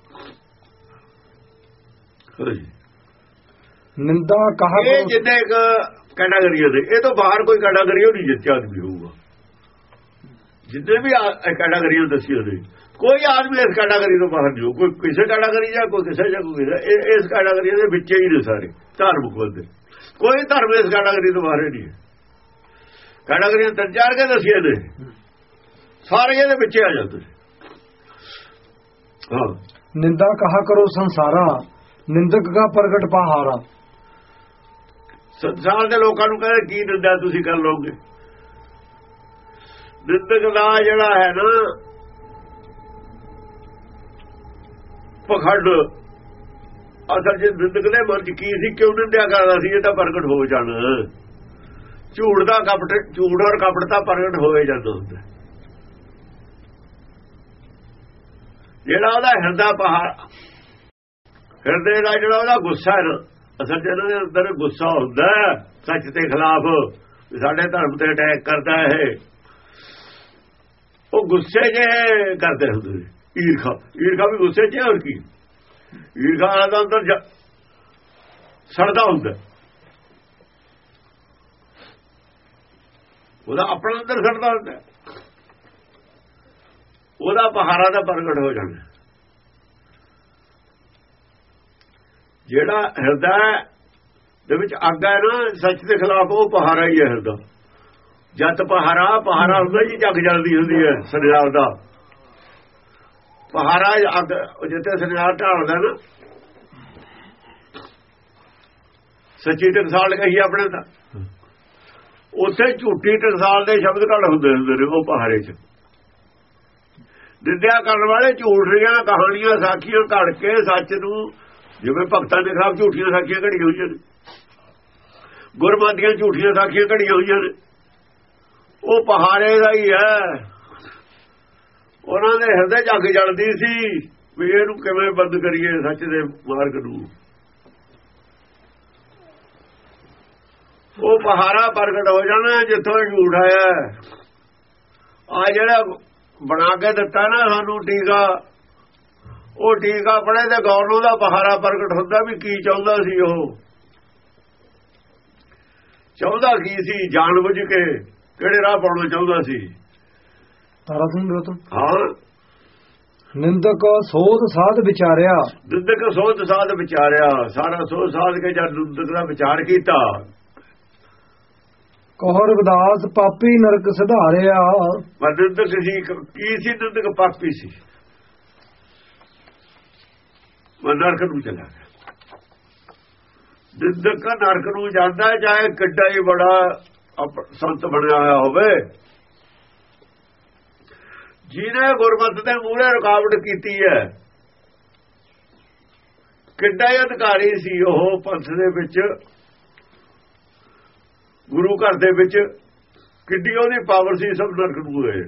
ਨਿੰਦਾ ਕਹਾ ਇਹ ਜਿੰਨੇ ਕ ਕੈਟਾਗਰੀਆਂ ਦੇ ਇਹ ਤੋਂ ਬਾਹਰ ਕੋਈ ਕੈਟਾਗਰੀ ਨਹੀਂ ਜਿੱਤਿਆ ਆਦਮੀ ਹੋਊਗਾ। ਜਿੰਨੇ ਵੀ ਕੈਟਾਗਰੀਆਂ ਦੱਸੀਆਂ ਨੇ ਕੋਈ ਆਦਮੀ ਇਸ ਕੈਟਾਗਰੀ ਤੋਂ ਬਾਹਰ ਨਹੀਂ ਕੋਈ ਕਿਸੇ ਕੈਟਾਗਰੀ ਜਾਂ ਕੋਈ ਕਿਸੇ ਜਾਂ ਕੋਈ ਇਸ ਕੈਟਾਗਰੀ ਦੇ ਵਿੱਚ ਹੀ ਨੇ ਸਾਰੇ ਧਾਰਮਿਕ ਬੰਦੇ ਕੋਈ ਧਰਮ ਇਸ ਕੈਟਾਗਰੀ ਤੋਂ ਬਾਹਰ ਨਹੀਂ ਹੈ। ਕੈਟਾਗਰੀਆਂ ਤਿੰਨ ਚਾਰ ਕੇ ਦੱਸੀਆਂ ਨੇ ਸਾਰੇ ਇਹਦੇ ਵਿੱਚ ਆ ਜਾਂਦੇ। ਨੇ। ਹਾਂ। ਨਿੰਦਾ ਕਹਾ ਕਰੋ ਸੰਸਾਰਾ। ਨਿੰਦਕ ਦਾ ਪ੍ਰਗਟ ਪਹਾਰਾ ਸੰਸਾਰ ਦੇ ਲੋਕਾਂ ਨੂੰ ਕਹਿੰਦੇ, ਕੀ ਨਿੰਦਾ ਤੁਸੀਂ ਕਰ ਲਓਗੇ? ਨਿੰਦਕ ਦਾ ਜਿਹੜਾ ਹੈ ਨਾ, ਪਖੰਡ। ਅਸਲ ਜੇ ਨਿੰਦਕ ਦੇ ਮਨ ਚ ਕੀ ਸੀ, ਕਿਉਂ ਨਿੰਦਿਆ ਕਰਦਾ ਸੀ, ਇਹ ਤਾਂ ਪ੍ਰਗਟ ਹੋ ਜਾਣਾ। ਝੂਠ ਦਾ ਕਪਟ, ਝੂਠ ਔਰ ਕਪਟ ਤਾਂ ਪ੍ਰਗਟ ਹੋਏ ਜਾਂਦਾ ਹੁੰਦਾ। ਜਿਹੜਾ ਉਹਦਾ ਹਿਰਦਾ ਪਹਾੜ ਹਿਰਦੇ ਦਾ ਜਿਹੜਾ ਉਹਦਾ ਗੁੱਸਾ ਹੈ ਅਸਲ ਜਿਹਨਾਂ ਦੇ ਅੰਦਰ ਗੁੱਸਾ ਹੁੰਦਾ ਸੱਚ ਦੇ ਖਿਲਾਫ। ਸਾਡੇ ਧਰਮ ਤੇ ਅਟੈਕ ਕਰਦਾ ਹੈ ਉਹ ਗੁੱਸੇ ਜੇ ਕਰਦੇ ਹੁੰਦੇ ਨੇ, ਈਰਖਾ। ਈਰਖਾ ਵੀ ਗੁੱਸੇ 'ਚ ਹੋਰ ਕੀ। ਈਰਖਾ ਦਾ ਅੰਦਰ ਸੜਦਾ ਹੁੰਦਾ। ਉਹਦਾ ਆਪਣਾ ਅੰਦਰ ਸੜਦਾ ਹੁੰਦਾ। ਉਹਦਾ ਬਹਾਰਾ ਦਾ ਪ੍ਰਗਟ ਹੋ ਜਾਂਦਾ। ਜਿਹੜਾ ਹਿਰਦਾ ਦੇ ਵਿੱਚ ਅੱਗ ਹੈ ਨਾ, ਸੱਚ ਦੇ ਖਿਲਾਫ ਉਹ ਪਹਾਰਾ ਹੀ ਹੈ ਹਿਰਦਾ। ਜਦ ਪਹਾਰਾ ਪਹਾਰਾ ਹੁੰਦਾ ਜੀ, ਜਗ ਜਲਦੀ ਹੁੰਦੀ ਹੈ ਸਨਿਆਰ ਦਾ। ਪਹਾਰਾ ਅੱਗ, ਉਹ ਜਿੱਥੇ ਸਨਿਆਰ ਢਾਲਦਾ ਨਾ। ਸੱਚੀ ਟਕਸਾਲ ਕਹੀ ਆਪਣੇ ਤਾਂ। ਉੱਥੇ ਝੂਠੀ ਟਕਸਾਲ ਦੇ ਸ਼ਬਦ ਘੜ ਹੁੰਦੇ ਹੁੰਦੇ ਨੇ ਉਹ ਪਹਾਰੇ 'ਚ। ਨਿੰਦਿਆ ਕਰਨ ਵਾਲੇ ਝੂਠੀਆਂ ਕਹਾਣੀਆਂ, ਸਾਖੀਆਂ ਘੜ ਕੇ ਸੱਚ ਨੂੰ ਜਿਵੇਂ ਭਗਤਾਂ ਦੇ ਖਿਲਾਫ ਝੂਠੀਆਂ ਸਾਖੀਆਂ ਘੜੀਆਂ ਹੋਈਆਂ ਨੇ। ਗੁਰਮਤੀਆਂ ਝੂਠੀਆਂ ਸਾਖੀਆਂ ਘੜੀਆਂ ਹੋਈਆਂ ਨੇ। ਉਹ ਪਹਾੜੇ ਦਾ ਹੀ ਹੈ। ਉਹਨਾਂ ਦੇ ਹਿਰਦੇ ਚ ਅੱਗ ਜਲਦੀ ਸੀ ਵੀ ਇਹਨੂੰ ਕਿਵੇਂ ਬੰਦ ਕਰੀਏ ਸੱਚ ਦੇ ਮਾਰਗ ਨੂੰ। ਉਹ ਪਹਾੜਾ ਪ੍ਰਗਟ ਹੋ ਜਾਣਾ ਜਿੱਥੋਂ ਇਹ ਝੂਠ ਆਇਆ ਆ ਜਿਹੜਾ ਬਣਾ ਕੇ ਦਿੱਤਾ ਨਾ ਸਾਨੂੰ ਟੀਕਾ ਉਹ ਟੀਕਾ ਪੜੇ ਤੇ ਗੌਰਨੋਂ ਦਾ ਪਹਾੜਾ ਪ੍ਰਗਟ ਹੁੰਦਾ ਵੀ ਕੀ ਚਾਹੁੰਦਾ ਸੀ ਉਹ। ਚਾਹੁੰਦਾ ਕੀ ਸੀ? ਜਾਣ ਬੁੱਝ ਕੇ ਕਿਹੜੇ ਰਾਹ ਪਾਉਣਾ ਚਾਹੁੰਦਾ ਸੀ? ਤਾਰਾ ਸਿੰਘ ਰਤਨ ਹਾਂ। ਨਿੰਦਕ ਸੋਧ ਸਾਧ ਵਿਚਾਰਿਆ। ਨਿੰਦਕ ਸੋਧ ਸਾਧ ਵਿਚਾਰਿਆ। ਸਾਰਾ ਸੋਧ ਸਾਧ ਕੇ ਜਦ ਨਿੰਦਕ ਦਾ ਵਿਚਾਰ ਕੀਤਾ। ਕਹੋ ਰਵਿਦਾਸ ਪਾਪੀ ਨਰਕ ਸਿਧਾਰਿਆ। ਨਿੰਦਕ ਸੀ ਕੀ ਸੀ? ਨਿੰਦਕ ਪਾਪੀ ਸੀ। ਉਹ ਨਰਕ ਨੂੰ ਚਲਾ ਗਿਆ। ਨਿੰਦਕ ਨਰਕ ਨੂੰ ਜਾਂਦਾ ਚਾਹੇ ਕਿੱਡਾ ਹੀ ਬੜਾ ਸੰਤ ਬਣਿਆ ਹੋਇਆ ਹੋਵੇ, ਜਿਹਨੇ ਗੁਰਮਤਿ ਦੇ ਮੂਹਰੇ ਰੁਕਾਵਟ ਕੀਤੀ ਹੈ, ਕਿੱਡਾ ਹੀ ਅਧਿਕਾਰੀ ਸੀ ਉਹ ਪੰਥ ਦੇ ਵਿੱਚ, ਗੁਰੂ ਘਰ ਦੇ ਵਿੱਚ, ਕਿੱਡੀ ਉਹਦੀ ਪਾਵਰ ਸੀ ਸਭ ਨਰਕ ਨੂੰ ਹੋਏ।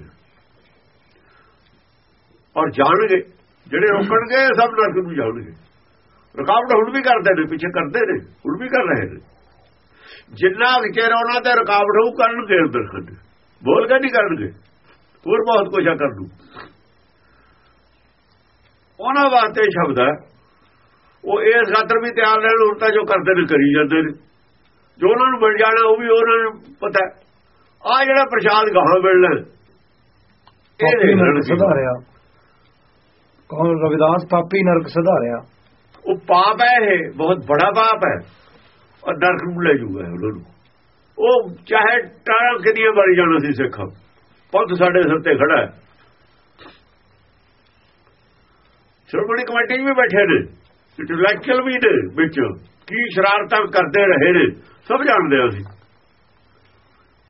ਔਰ ਜਾਣਗੇ। ਜਿਹੜੇ ਰੋਕਣਗੇ ਸਭ ਨਰਕ ਨੂੰ ਜਾਣਗੇ ਰੁਕਾਵਟ ਹੁਣ ਵੀ ਕਰਦੇ ਨੇ ਪਿੱਛੇ ਕਰਦੇ ਨੇ ਹੁਣ ਵੀ ਕਰ ਰਹੇ ਨੇ। ਜਿੰਨਾ ਵਿਚਾਰ ਉਹਨਾਂ ਤੇ ਰੁਕਾਵਟ ਹੋਊ ਕਰਨਗੇ ਖੰਡ। ਬੋਲ ਕੇ ਨਹੀਂ ਕਰਨਗੇ। ਹੋਰ ਬਹੁਤ ਕੁਝ ਆ ਕਰ ਦੂ ਉਹਨਾਂ ਵਾਸਤੇ ਸ਼ਬਦ ਹੈ ਉਹ ਇਸ ਖਾਤਰ ਵੀ ਤਿਆਰ ਰਹਿਣ ਹੁਣ ਤਾਂ ਜੋ ਕਰਦੇ ਨੇ ਕਰੀ ਜਾਂਦੇ ਨੇ। ਜੋ ਉਹਨਾਂ ਨੂੰ ਮਿਲ ਜਾਣਾ ਉਹ ਵੀ ਉਹਨਾਂ ਨੂੰ ਪਤਾ। ਆ ਜਿਹੜਾ ਪ੍ਰਸ਼ਾਦ ਗਾਹਾਂ ਮਿਲਣਾ ਇਹ। ਸਿਧਾਰਿਆ। ਕਹੋ ਰਵਿਦਾਸ ਪਾਪੀ ਨਰਕ ਸਧਾਰਿਆ। ਉਹ ਪਾਪ ਹੈ ਇਹ, ਬਹੁਤ ਬੜਾ ਪਾਪ ਹੈ। ਔਰ ਨਰਕ ਨੂੰ ਲੈ ਜੂਗਾ ਉਹਨਾਂ ਨੂੰ। ਉਹ ਚਾਹੇ ਟਾਰਾਂ ਕਿੰਨੀਆਂ ਵਾਰੀ ਜਾਣਾ ਸੀ ਸਿੱਖ। ਪੰਥ ਸਾਡੇ ਸਿਰ ਤੇ ਖੜਾ ਹੈ। ਸ਼੍ਰੋਮਣੀ ਕਮੇਟੀ ਵੀ ਬੈਠੇ ਨੇ। ਇੰਟੈਲੈਕਚੁਅਲ ਵੀ ਨੇ ਵਿੱਚ। ਕੀ ਸ਼ਰਾਰਤਾਂ ਕਰਦੇ ਰਹੇ ਨੇ। ਸਭ ਜਾਣਦੇ ਹਾਂ ਅਸੀਂ।